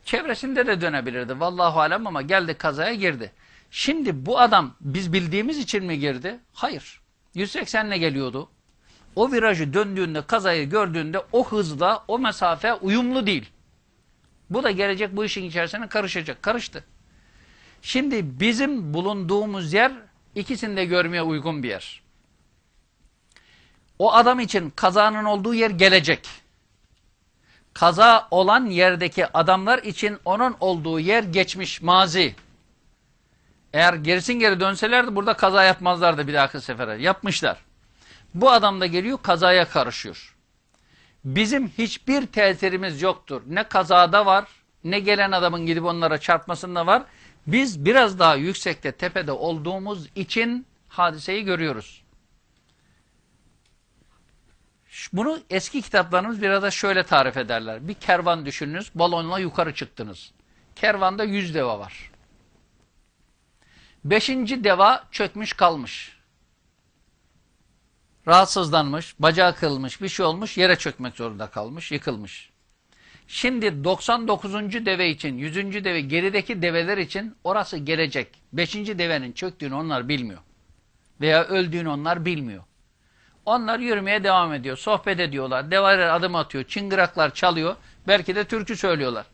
Çevresinde de dönebilirdi. Vallahu alem ama geldi kazaya girdi. Şimdi bu adam biz bildiğimiz için mi girdi? Hayır. 180'le geliyordu. O virajı döndüğünde, kazayı gördüğünde o hızla, o mesafe uyumlu değil. Bu da gelecek bu işin içerisine karışacak. Karıştı. Şimdi bizim bulunduğumuz yer ikisini de görmeye uygun bir yer. O adam için kazanın olduğu yer gelecek. Kaza olan yerdeki adamlar için onun olduğu yer geçmiş, mazi. Eğer gerisin geri dönselerdi burada kaza yapmazlardı bir dahaki sefere. Yapmışlar. Bu adam da geliyor kazaya karışıyor. Bizim hiçbir tesirimiz yoktur. Ne kazada var, ne gelen adamın gidip onlara çarpmasında var. Biz biraz daha yüksekte, tepede olduğumuz için hadiseyi görüyoruz. Bunu eski kitaplarımız biraz da şöyle tarif ederler. Bir kervan düşününüz, balonla yukarı çıktınız. Kervanda yüz deva var. Beşinci deva çökmüş kalmış. Rahatsızlanmış, bacağı kırılmış, bir şey olmuş, yere çökmek zorunda kalmış, yıkılmış. Şimdi 99. deve için, 100. deve, gerideki develer için orası gelecek. 5. devenin çöktüğünü onlar bilmiyor. Veya öldüğünü onlar bilmiyor. Onlar yürümeye devam ediyor. Sohbet ediyorlar. Develer adım atıyor. Çıngıraklar çalıyor. Belki de türkü söylüyorlar.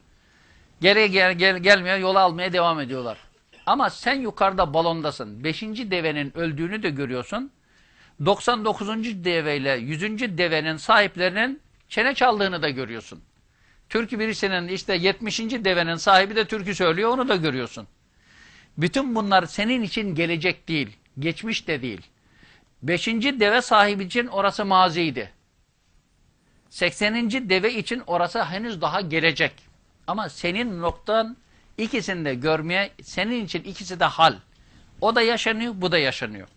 Geri gel, gel, gelmiyor. Yola almaya devam ediyorlar. Ama sen yukarıda balondasın. 5. devenin öldüğünü de görüyorsun. 99. deveyle 100. devenin sahiplerinin çene çaldığını da görüyorsun. Türkü birisinin işte 70. devenin sahibi de türkü söylüyor onu da görüyorsun. Bütün bunlar senin için gelecek değil, geçmiş de değil. 5. deve sahibi için orası maziydi. 80. deve için orası henüz daha gelecek. Ama senin noktan ikisini de görmeye, senin için ikisi de hal. O da yaşanıyor, bu da yaşanıyor.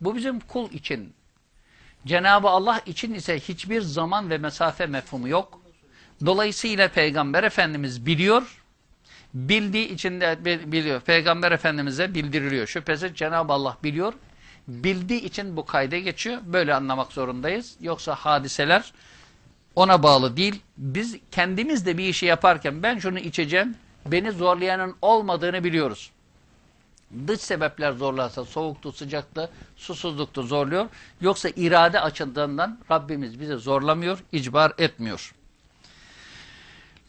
Bu bizim kul için. Cenab-ı Allah için ise hiçbir zaman ve mesafe mefhumu yok. Dolayısıyla Peygamber Efendimiz biliyor, bildiği için de biliyor. Peygamber Efendimiz'e bildiriliyor. Şüphesiz Cenab-ı Allah biliyor, bildiği için bu kayda geçiyor. Böyle anlamak zorundayız. Yoksa hadiseler ona bağlı değil. Biz kendimiz de bir işi yaparken ben şunu içeceğim, beni zorlayanın olmadığını biliyoruz. Dış sebepler zorlarsa soğuktu, sıcaktı, susuzluktu zorluyor. Yoksa irade açıldığından Rabbimiz bizi zorlamıyor, icbar etmiyor.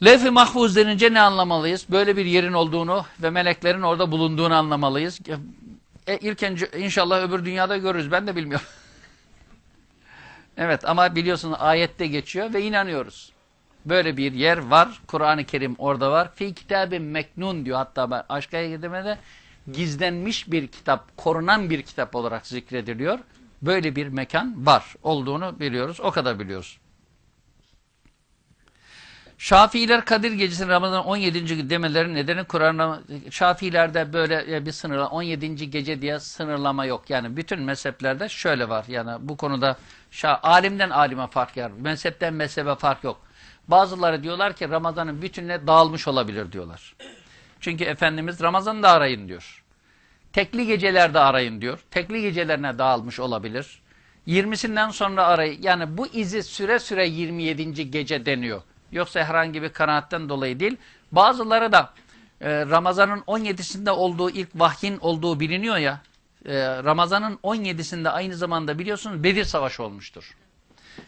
Levh-i mahfuz denince ne anlamalıyız? Böyle bir yerin olduğunu ve meleklerin orada bulunduğunu anlamalıyız. E, ilk önce inşallah öbür dünyada görürüz. Ben de bilmiyorum. evet ama biliyorsunuz ayette geçiyor ve inanıyoruz. Böyle bir yer var. Kur'an-ı Kerim orada var. Fi kitabin meknun diyor. Hatta ben aşkaya gidemede gizlenmiş bir kitap, korunan bir kitap olarak zikrediliyor. Böyle bir mekan var. Olduğunu biliyoruz. O kadar biliyoruz. Şafiiler Kadir Gecesi'nin Ramazan 17. demeleri nedeni Kur'an'da Şafiilerde böyle bir sınırla 17. gece diye sınırlama yok. Yani bütün mezheplerde şöyle var. Yani bu konuda alimden alime fark var. Mezhepten mezhebe fark yok. Bazıları diyorlar ki Ramazan'ın bütününe dağılmış olabilir diyorlar. Çünkü Efendimiz Ramazan'da arayın diyor. Tekli gecelerde arayın diyor. Tekli gecelerine dağılmış olabilir. 20'sinden sonra arayın. Yani bu izi süre süre 27. gece deniyor. Yoksa herhangi bir kanaatten dolayı değil. Bazıları da e, Ramazan'ın 17'sinde olduğu ilk vahyin olduğu biliniyor ya. E, Ramazan'ın 17'sinde aynı zamanda biliyorsunuz Bedir Savaşı olmuştur.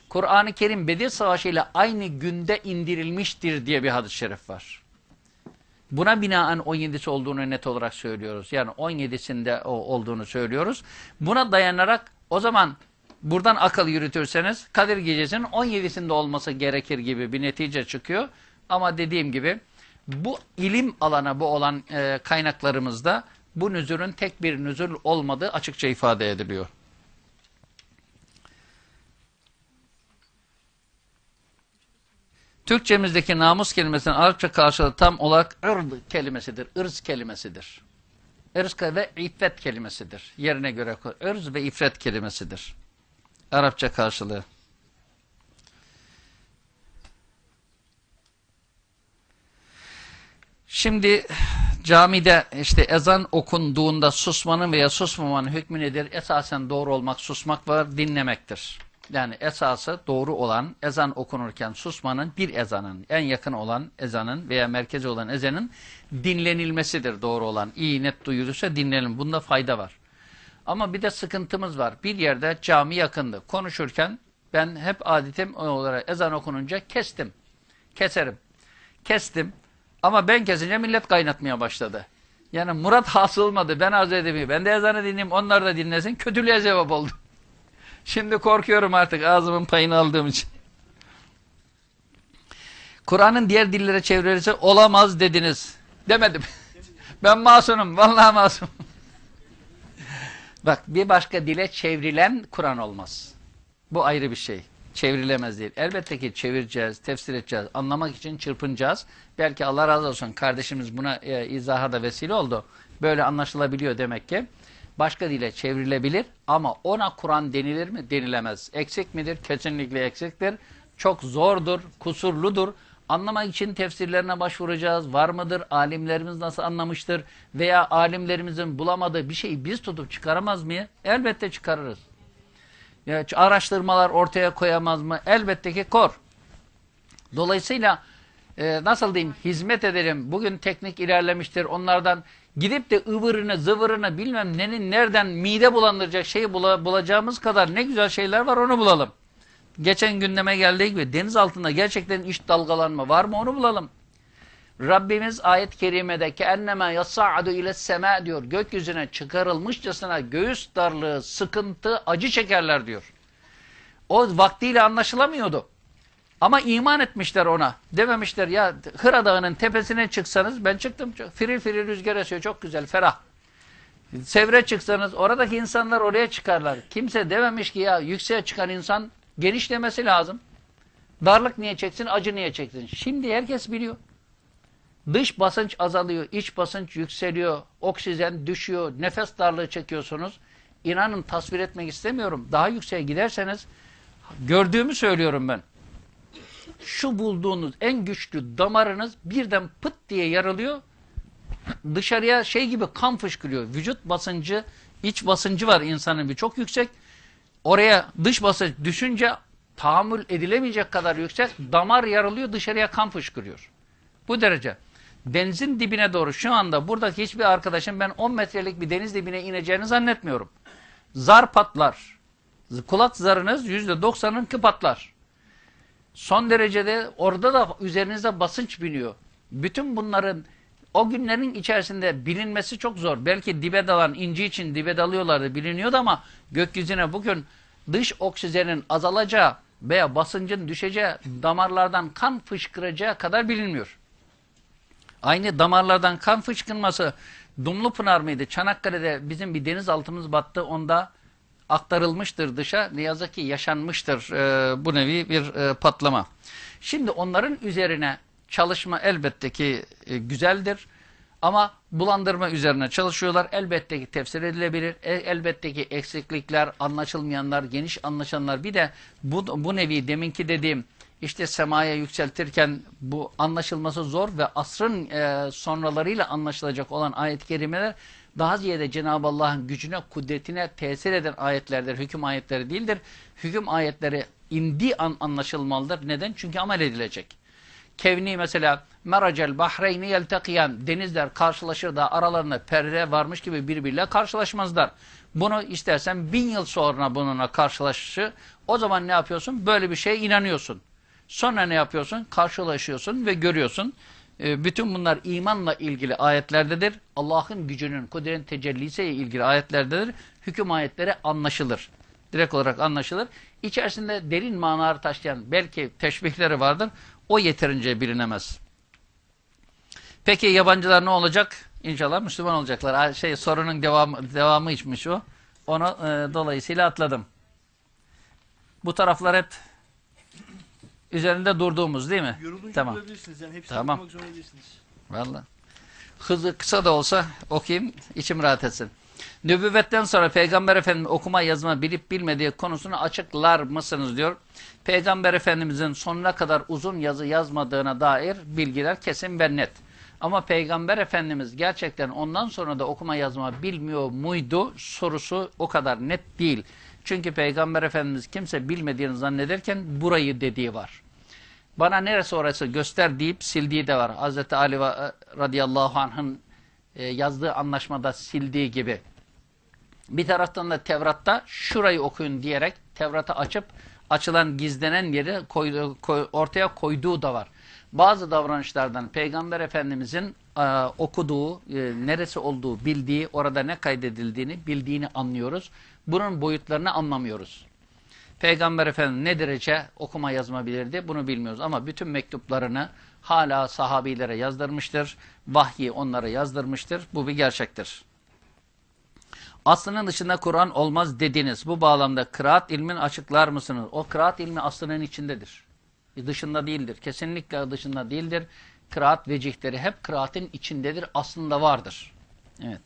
Kur'an-ı Kerim Bedir Savaşı ile aynı günde indirilmiştir diye bir hadis-i şerif var. Buna binaen 17'si olduğunu net olarak söylüyoruz. Yani 17'sinde olduğunu söylüyoruz. Buna dayanarak o zaman buradan akıl yürütürseniz Kadir Gecesi'nin 17'sinde olması gerekir gibi bir netice çıkıyor. Ama dediğim gibi bu ilim alana bu olan e, kaynaklarımızda bu nüzulün tek bir nüzul olmadığı açıkça ifade ediliyor. Türkçemizdeki namus kelimesinin Arapça karşılığı tam olarak ırd kelimesidir, ırz kelimesidir. Irz ve iffet kelimesidir. Yerine göre ırz ve iffet kelimesidir. Arapça karşılığı. Şimdi camide işte ezan okunduğunda susmanın veya susmamanın hükmü nedir? Esasen doğru olmak, susmak var, dinlemektir. Yani esası doğru olan ezan okunurken susmanın bir ezanın, en yakın olan ezanın veya merkezi olan ezanın dinlenilmesidir doğru olan. İyi net duyulursa dinlenelim. Bunda fayda var. Ama bir de sıkıntımız var. Bir yerde cami yakındı. Konuşurken ben hep adetim olarak ezan okununca kestim. Keserim. Kestim. Ama ben kesince millet kaynatmaya başladı. Yani murat hasılmadı. Ben arz edemiyorum. Ben de ezanı dinleyeyim. Onlar da dinlesin. Kötülüğe cevap oldu. Şimdi korkuyorum artık ağzımın payını aldığım için. Kur'an'ın diğer dillere çevrilirse olamaz dediniz. Demedim. ben masumum. Vallahi masum. Bak bir başka dile çevrilen Kur'an olmaz. Bu ayrı bir şey. Çevrilemez değil. Elbette ki çevireceğiz, tefsir edeceğiz, anlamak için çırpınacağız. Belki Allah razı olsun kardeşimiz buna e, izaha da vesile oldu. Böyle anlaşılabiliyor demek ki. Başka dile çevrilebilir ama ona Kur'an denilir mi? Denilemez. Eksik midir? Kesinlikle eksiktir. Çok zordur, kusurludur. Anlamak için tefsirlerine başvuracağız. Var mıdır? Alimlerimiz nasıl anlamıştır? Veya alimlerimizin bulamadığı bir şeyi biz tutup çıkaramaz mıyız? Elbette çıkarırız. Ya, araştırmalar ortaya koyamaz mı? Elbette ki kor. Dolayısıyla e, nasıl diyeyim hizmet edelim. Bugün teknik ilerlemiştir. Onlardan gidip de ıvırını zıvırını bilmem nenin nereden mide bulandıracak şeyi bula, bulacağımız kadar ne güzel şeyler var onu bulalım. Geçen gündeme geldiği gibi deniz altında gerçekten iç dalgalanma var mı onu bulalım. Rabbimiz ayet-i kerimede ki enneme yas'adu ile sema diyor. Gökyüzüne çıkarılmışçasına göğüs darlığı, sıkıntı, acı çekerler diyor. O vaktiyle anlaşılamıyordu. Ama iman etmişler ona. Dememişler ya Hıra Dağı'nın tepesine çıksanız ben çıktım. Firil firil rüzgar esiyor çok güzel ferah. Sevre çıksanız oradaki insanlar oraya çıkarlar. Kimse dememiş ki ya yükseğe çıkan insan genişlemesi lazım. Darlık niye çeksin, acı niye çeksin? Şimdi herkes biliyor. Dış basınç azalıyor, iç basınç yükseliyor, oksijen düşüyor, nefes darlığı çekiyorsunuz. İnanın tasvir etmek istemiyorum. Daha yükseğe giderseniz gördüğümü söylüyorum ben. Şu bulduğunuz en güçlü damarınız birden pıt diye yarılıyor. Dışarıya şey gibi kan fışkırıyor. Vücut basıncı, iç basıncı var insanın bir çok yüksek. Oraya dış basınç düşünce tahammül edilemeyecek kadar yüksek. Damar yarılıyor, dışarıya kan fışkırıyor. Bu derece. Denizin dibine doğru şu anda buradaki hiçbir arkadaşım ben 10 metrelik bir deniz dibine ineceğini zannetmiyorum. Zar patlar. Kulak zarınız %90'ın patlar. Son derecede orada da üzerinizde basınç biniyor. Bütün bunların o günlerin içerisinde bilinmesi çok zor. Belki dibe dalan inci için dibe dalıyorlardı biliniyordu ama gökyüzüne bugün dış oksijenin azalacağı veya basıncın düşeceği damarlardan kan fışkıracağı kadar bilinmiyor. Aynı damarlardan kan fışkırması Dumlupınar mıydı? Çanakkale'de bizim bir denizaltımız battı. Onda aktarılmıştır dışa. Ne yazık ki yaşanmıştır e, bu nevi bir e, patlama. Şimdi onların üzerine çalışma elbette ki e, güzeldir. Ama bulandırma üzerine çalışıyorlar. Elbette ki tefsir edilebilir. E, elbette ki eksiklikler, anlaşılmayanlar, geniş anlaşanlar. Bir de bu, bu nevi deminki dediğim işte semaya yükseltirken bu anlaşılması zor ve asrın e, sonralarıyla anlaşılacak olan ayet-i kerimeler daha ziyade Cenab-ı Allah'ın gücüne, kudretine tesir eden ayetlerdir. Hüküm ayetleri değildir. Hüküm ayetleri indiği an anlaşılmalıdır. Neden? Çünkü amel edilecek. Kevni mesela meracel bahreyni yeltekiyen denizler karşılaşır da aralarında perde varmış gibi birbiriyle karşılaşmazlar. Bunu istersen bin yıl sonra bununla karşılaşı o zaman ne yapıyorsun? Böyle bir şeye inanıyorsun. Sonra ne yapıyorsun? Karşılaşıyorsun ve görüyorsun. E, bütün bunlar imanla ilgili ayetlerdedir. Allah'ın gücünün, kudretin tecellisiyle ilgili ayetlerdedir. Hüküm ayetleri anlaşılır. Direkt olarak anlaşılır. İçerisinde derin manalar taşıyan belki teşbihleri vardır. O yeterince bilinemez. Peki yabancılar ne olacak? İnşallah Müslüman olacaklar. Şey sorunun devamı, devamı içmiş o. Onu e, dolayısıyla atladım. Bu taraflar hep üzerinde durduğumuz değil mi? Yorulunca tamam. bulabilirsiniz. Yani hepsini Tamam. okumak zorunda değilsiniz. Valla. Hızı kısa da olsa okuyayım, içim rahat etsin. Nübüvvetten sonra Peygamber Efendimiz okuma yazma bilip bilmediği konusunu açıklar mısınız diyor. Peygamber Efendimizin sonuna kadar uzun yazı yazmadığına dair bilgiler kesin ve net. Ama Peygamber Efendimiz gerçekten ondan sonra da okuma yazma bilmiyor muydu sorusu o kadar net değil. Çünkü Peygamber Efendimiz kimse bilmediğini zannederken burayı dediği var. Bana neresi orası göster deyip sildiği de var. Hz. Ali radıyallahu anh'ın e, yazdığı anlaşmada sildiği gibi. Bir taraftan da Tevrat'ta şurayı okuyun diyerek Tevrat'ı açıp açılan gizlenen yeri ortaya koyduğu da var. Bazı davranışlardan Peygamber Efendimizin e, okuduğu, e, neresi olduğu, bildiği, orada ne kaydedildiğini bildiğini anlıyoruz. Bunun boyutlarını anlamıyoruz. Peygamber Efendimiz ne derece okuma yazma bilirdi bunu bilmiyoruz. Ama bütün mektuplarını hala sahabilere yazdırmıştır. Vahyi onlara yazdırmıştır. Bu bir gerçektir. Aslının dışında Kur'an olmaz dediniz. Bu bağlamda kıraat ilmin açıklar mısınız? O kıraat ilmi aslının içindedir. Dışında değildir. Kesinlikle dışında değildir. Kıraat vecihleri hep kıraatin içindedir. Aslında vardır. Evet.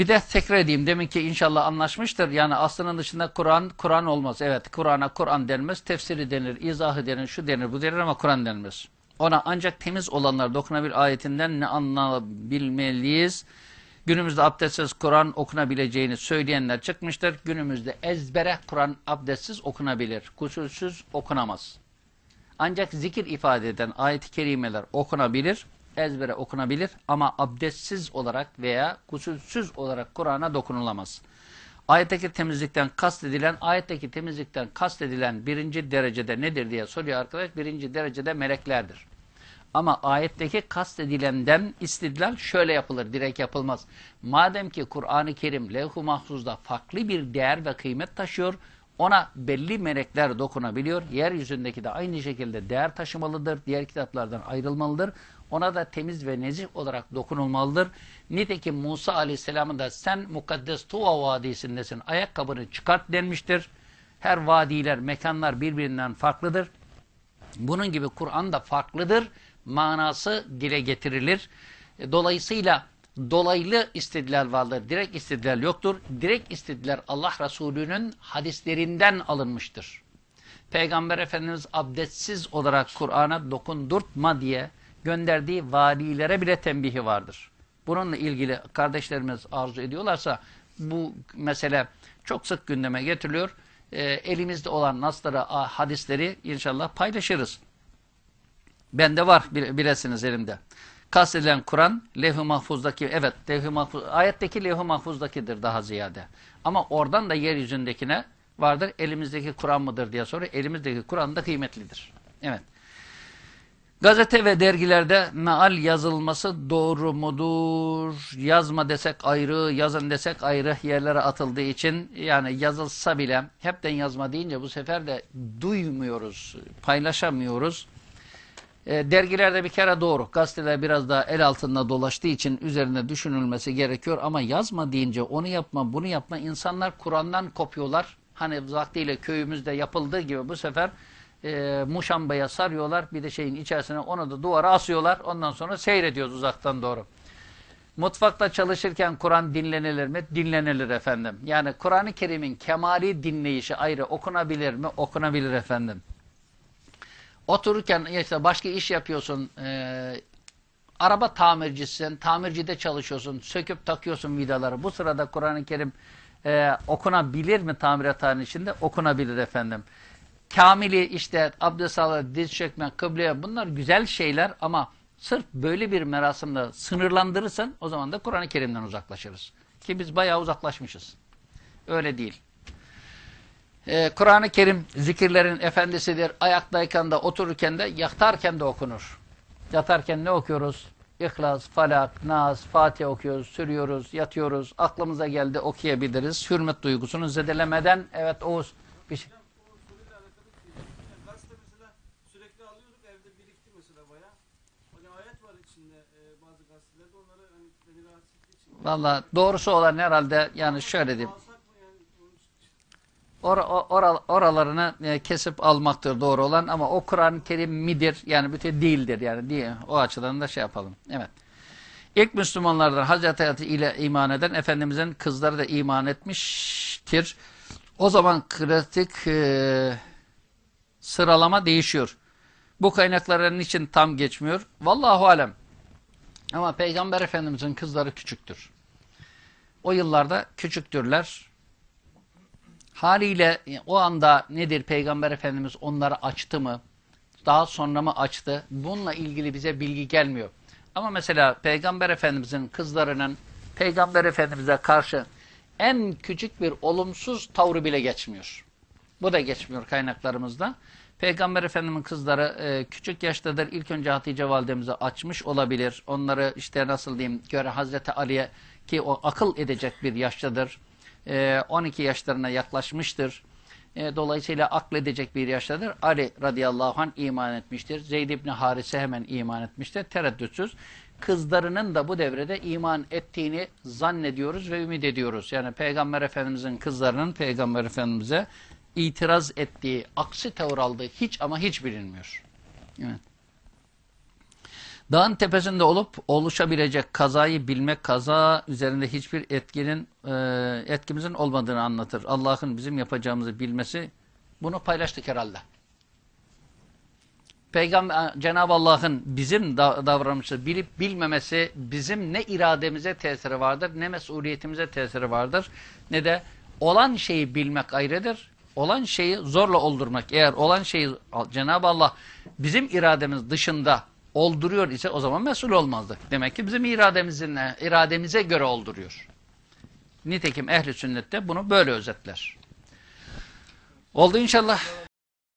Bir de tekrar edeyim. Demin ki inşallah anlaşmıştır. Yani aslının dışında Kur'an, Kur'an olmaz. Evet Kur'an'a Kur'an denmez. Tefsiri denir, izahı denir, şu denir, bu denir ama Kur'an denmez. Ona ancak temiz olanlar dokunabilir ayetinden ne anlayabilmeliyiz? Günümüzde abdestsiz Kur'an okunabileceğini söyleyenler çıkmıştır. Günümüzde ezbere Kur'an abdestsiz okunabilir. Kusursuz okunamaz. Ancak zikir ifade eden ayet-i kerimeler okunabilir, ezbere okunabilir ama abdestsiz olarak veya kusursuz olarak Kur'an'a dokunulamaz. Ayetteki temizlikten kastedilen, ayetteki temizlikten kastedilen birinci derecede nedir diye soruyor arkadaş. Birinci derecede meleklerdir. Ama ayetteki kastedilenden istidlal şöyle yapılır, direkt yapılmaz. Madem ki Kur'an-ı Kerim levh-u mahfuzda farklı bir değer ve kıymet taşıyor, ona belli melekler dokunabiliyor. Yeryüzündeki de aynı şekilde değer taşımalıdır, diğer kitaplardan ayrılmalıdır. Ona da temiz ve nezih olarak dokunulmalıdır. Nitekim Musa Aleyhisselam'ın da sen Mukaddes Tuva Vadisi'ndesin, ayakkabını çıkart denmiştir. Her vadiler, mekanlar birbirinden farklıdır. Bunun gibi Kur'an da farklıdır. Manası dile getirilir. E, Dolayısıyla dolaylı istidlal vardır. Direkt istidlal yoktur. Direkt istidlal Allah Resulü'nün hadislerinden alınmıştır. Peygamber Efendimiz abdestsiz olarak Kur'an'a dokundurtma diye gönderdiği valilere bile tembihi vardır. Bununla ilgili kardeşlerimiz arzu ediyorlarsa bu mesele çok sık gündeme getiriliyor. E, elimizde olan nasları, a- hadisleri inşallah paylaşırız. Bende var bil- bilesiniz elimde. Kastedilen Kur'an levh-i mahfuzdaki evet levh-i mahfuz ayetteki levh-i mahfuzdakidir daha ziyade. Ama oradan da yeryüzündekine vardır. Elimizdeki Kur'an mıdır diye soruyor. Elimizdeki Kur'an da kıymetlidir. Evet. Gazete ve dergilerde meal yazılması doğru mudur? Yazma desek ayrı, yazın desek ayrı yerlere atıldığı için yani yazılsa bile hepten yazma deyince bu sefer de duymuyoruz, paylaşamıyoruz. E, dergilerde bir kere doğru. Gazeteler biraz daha el altında dolaştığı için üzerine düşünülmesi gerekiyor. Ama yazma deyince onu yapma, bunu yapma. insanlar Kur'an'dan kopuyorlar. Hani vaktiyle köyümüzde yapıldığı gibi bu sefer e, muşambaya sarıyorlar. Bir de şeyin içerisine onu da duvara asıyorlar. Ondan sonra seyrediyoruz uzaktan doğru. Mutfakta çalışırken Kur'an dinlenilir mi? Dinlenilir efendim. Yani Kur'an-ı Kerim'in kemali dinleyişi ayrı okunabilir mi? Okunabilir efendim. Otururken işte başka iş yapıyorsun, e, araba tamircisin, tamircide çalışıyorsun, söküp takıyorsun vidaları. Bu sırada Kur'an-ı Kerim e, okunabilir mi tamirathanenin içinde? Okunabilir efendim. Kamili işte abdest alır, diz çökme, kıbleye bunlar güzel şeyler ama sırf böyle bir merasimle sınırlandırırsan o zaman da Kur'an-ı Kerim'den uzaklaşırız. Ki biz bayağı uzaklaşmışız. Öyle değil. Ee, Kur'an-ı Kerim zikirlerin efendisidir. Ayaktayken de otururken de yatarken de okunur. Yatarken ne okuyoruz? İhlas, Falak, Nas, Fatih okuyoruz, sürüyoruz, yatıyoruz. Aklımıza geldi okuyabiliriz. Hürmet duygusunu zedelemeden evet Oğuz bir şey. konuyla alakalı bir şey. Yani gazete mesela sürekli alıyorduk evde birikti mesela bayağı. Hani ayet var içinde e, bazı gazetelerde onları hani beni rahatsız ettiği için. Valla doğrusu olan herhalde yani şöyle diyeyim. Or, or- oralarını e, kesip almaktır doğru olan ama o Kur'an-ı Kerim midir? Yani bütün değildir yani diye o açıdan da şey yapalım. Evet. İlk Müslümanlardan Hazreti Hayatı ile iman eden Efendimizin kızları da iman etmiştir. O zaman kritik e, sıralama değişiyor. Bu kaynakların için tam geçmiyor. Vallahu alem. Ama Peygamber Efendimizin kızları küçüktür. O yıllarda küçüktürler Haliyle e, o anda nedir Peygamber Efendimiz onları açtı mı? Daha sonra mı açtı? Bununla ilgili bize bilgi gelmiyor. Ama mesela Peygamber Efendimizin kızlarının Peygamber Efendimiz'e karşı en küçük bir olumsuz tavrı bile geçmiyor. Bu da geçmiyor kaynaklarımızda. Peygamber Efendimiz'in kızları e, küçük yaştadır. İlk önce Hatice validemize açmış olabilir. Onları işte nasıl diyeyim göre Hazreti Ali'ye ki o akıl edecek bir yaştadır. E, 12 yaşlarına yaklaşmıştır. E, dolayısıyla akledecek bir yaştadır. Ali radıyallahu anh iman etmiştir. Zeyd ibn Harise hemen iman etmiştir. Tereddütsüz. Kızlarının da bu devrede iman ettiğini zannediyoruz ve ümit ediyoruz. Yani Peygamber Efendimizin kızlarının Peygamber Efendimiz'e itiraz ettiği, aksi tavır aldığı hiç ama hiç bilinmiyor. Evet. Dağın tepesinde olup oluşabilecek kazayı bilmek, kaza üzerinde hiçbir etkinin e, etkimizin olmadığını anlatır. Allah'ın bizim yapacağımızı bilmesi, bunu paylaştık herhalde. Peygamber Cenab-ı Allah'ın bizim da, davranışı bilip bilmemesi bizim ne irademize tesiri vardır, ne mesuliyetimize tesiri vardır, ne de olan şeyi bilmek ayrıdır. Olan şeyi zorla oldurmak. Eğer olan şeyi Cenab-ı Allah bizim irademiz dışında olduruyor ise o zaman mesul olmazdık. Demek ki bizim irademizin irademize göre olduruyor. Nitekim ehli sünnette bunu böyle özetler. Oldu inşallah.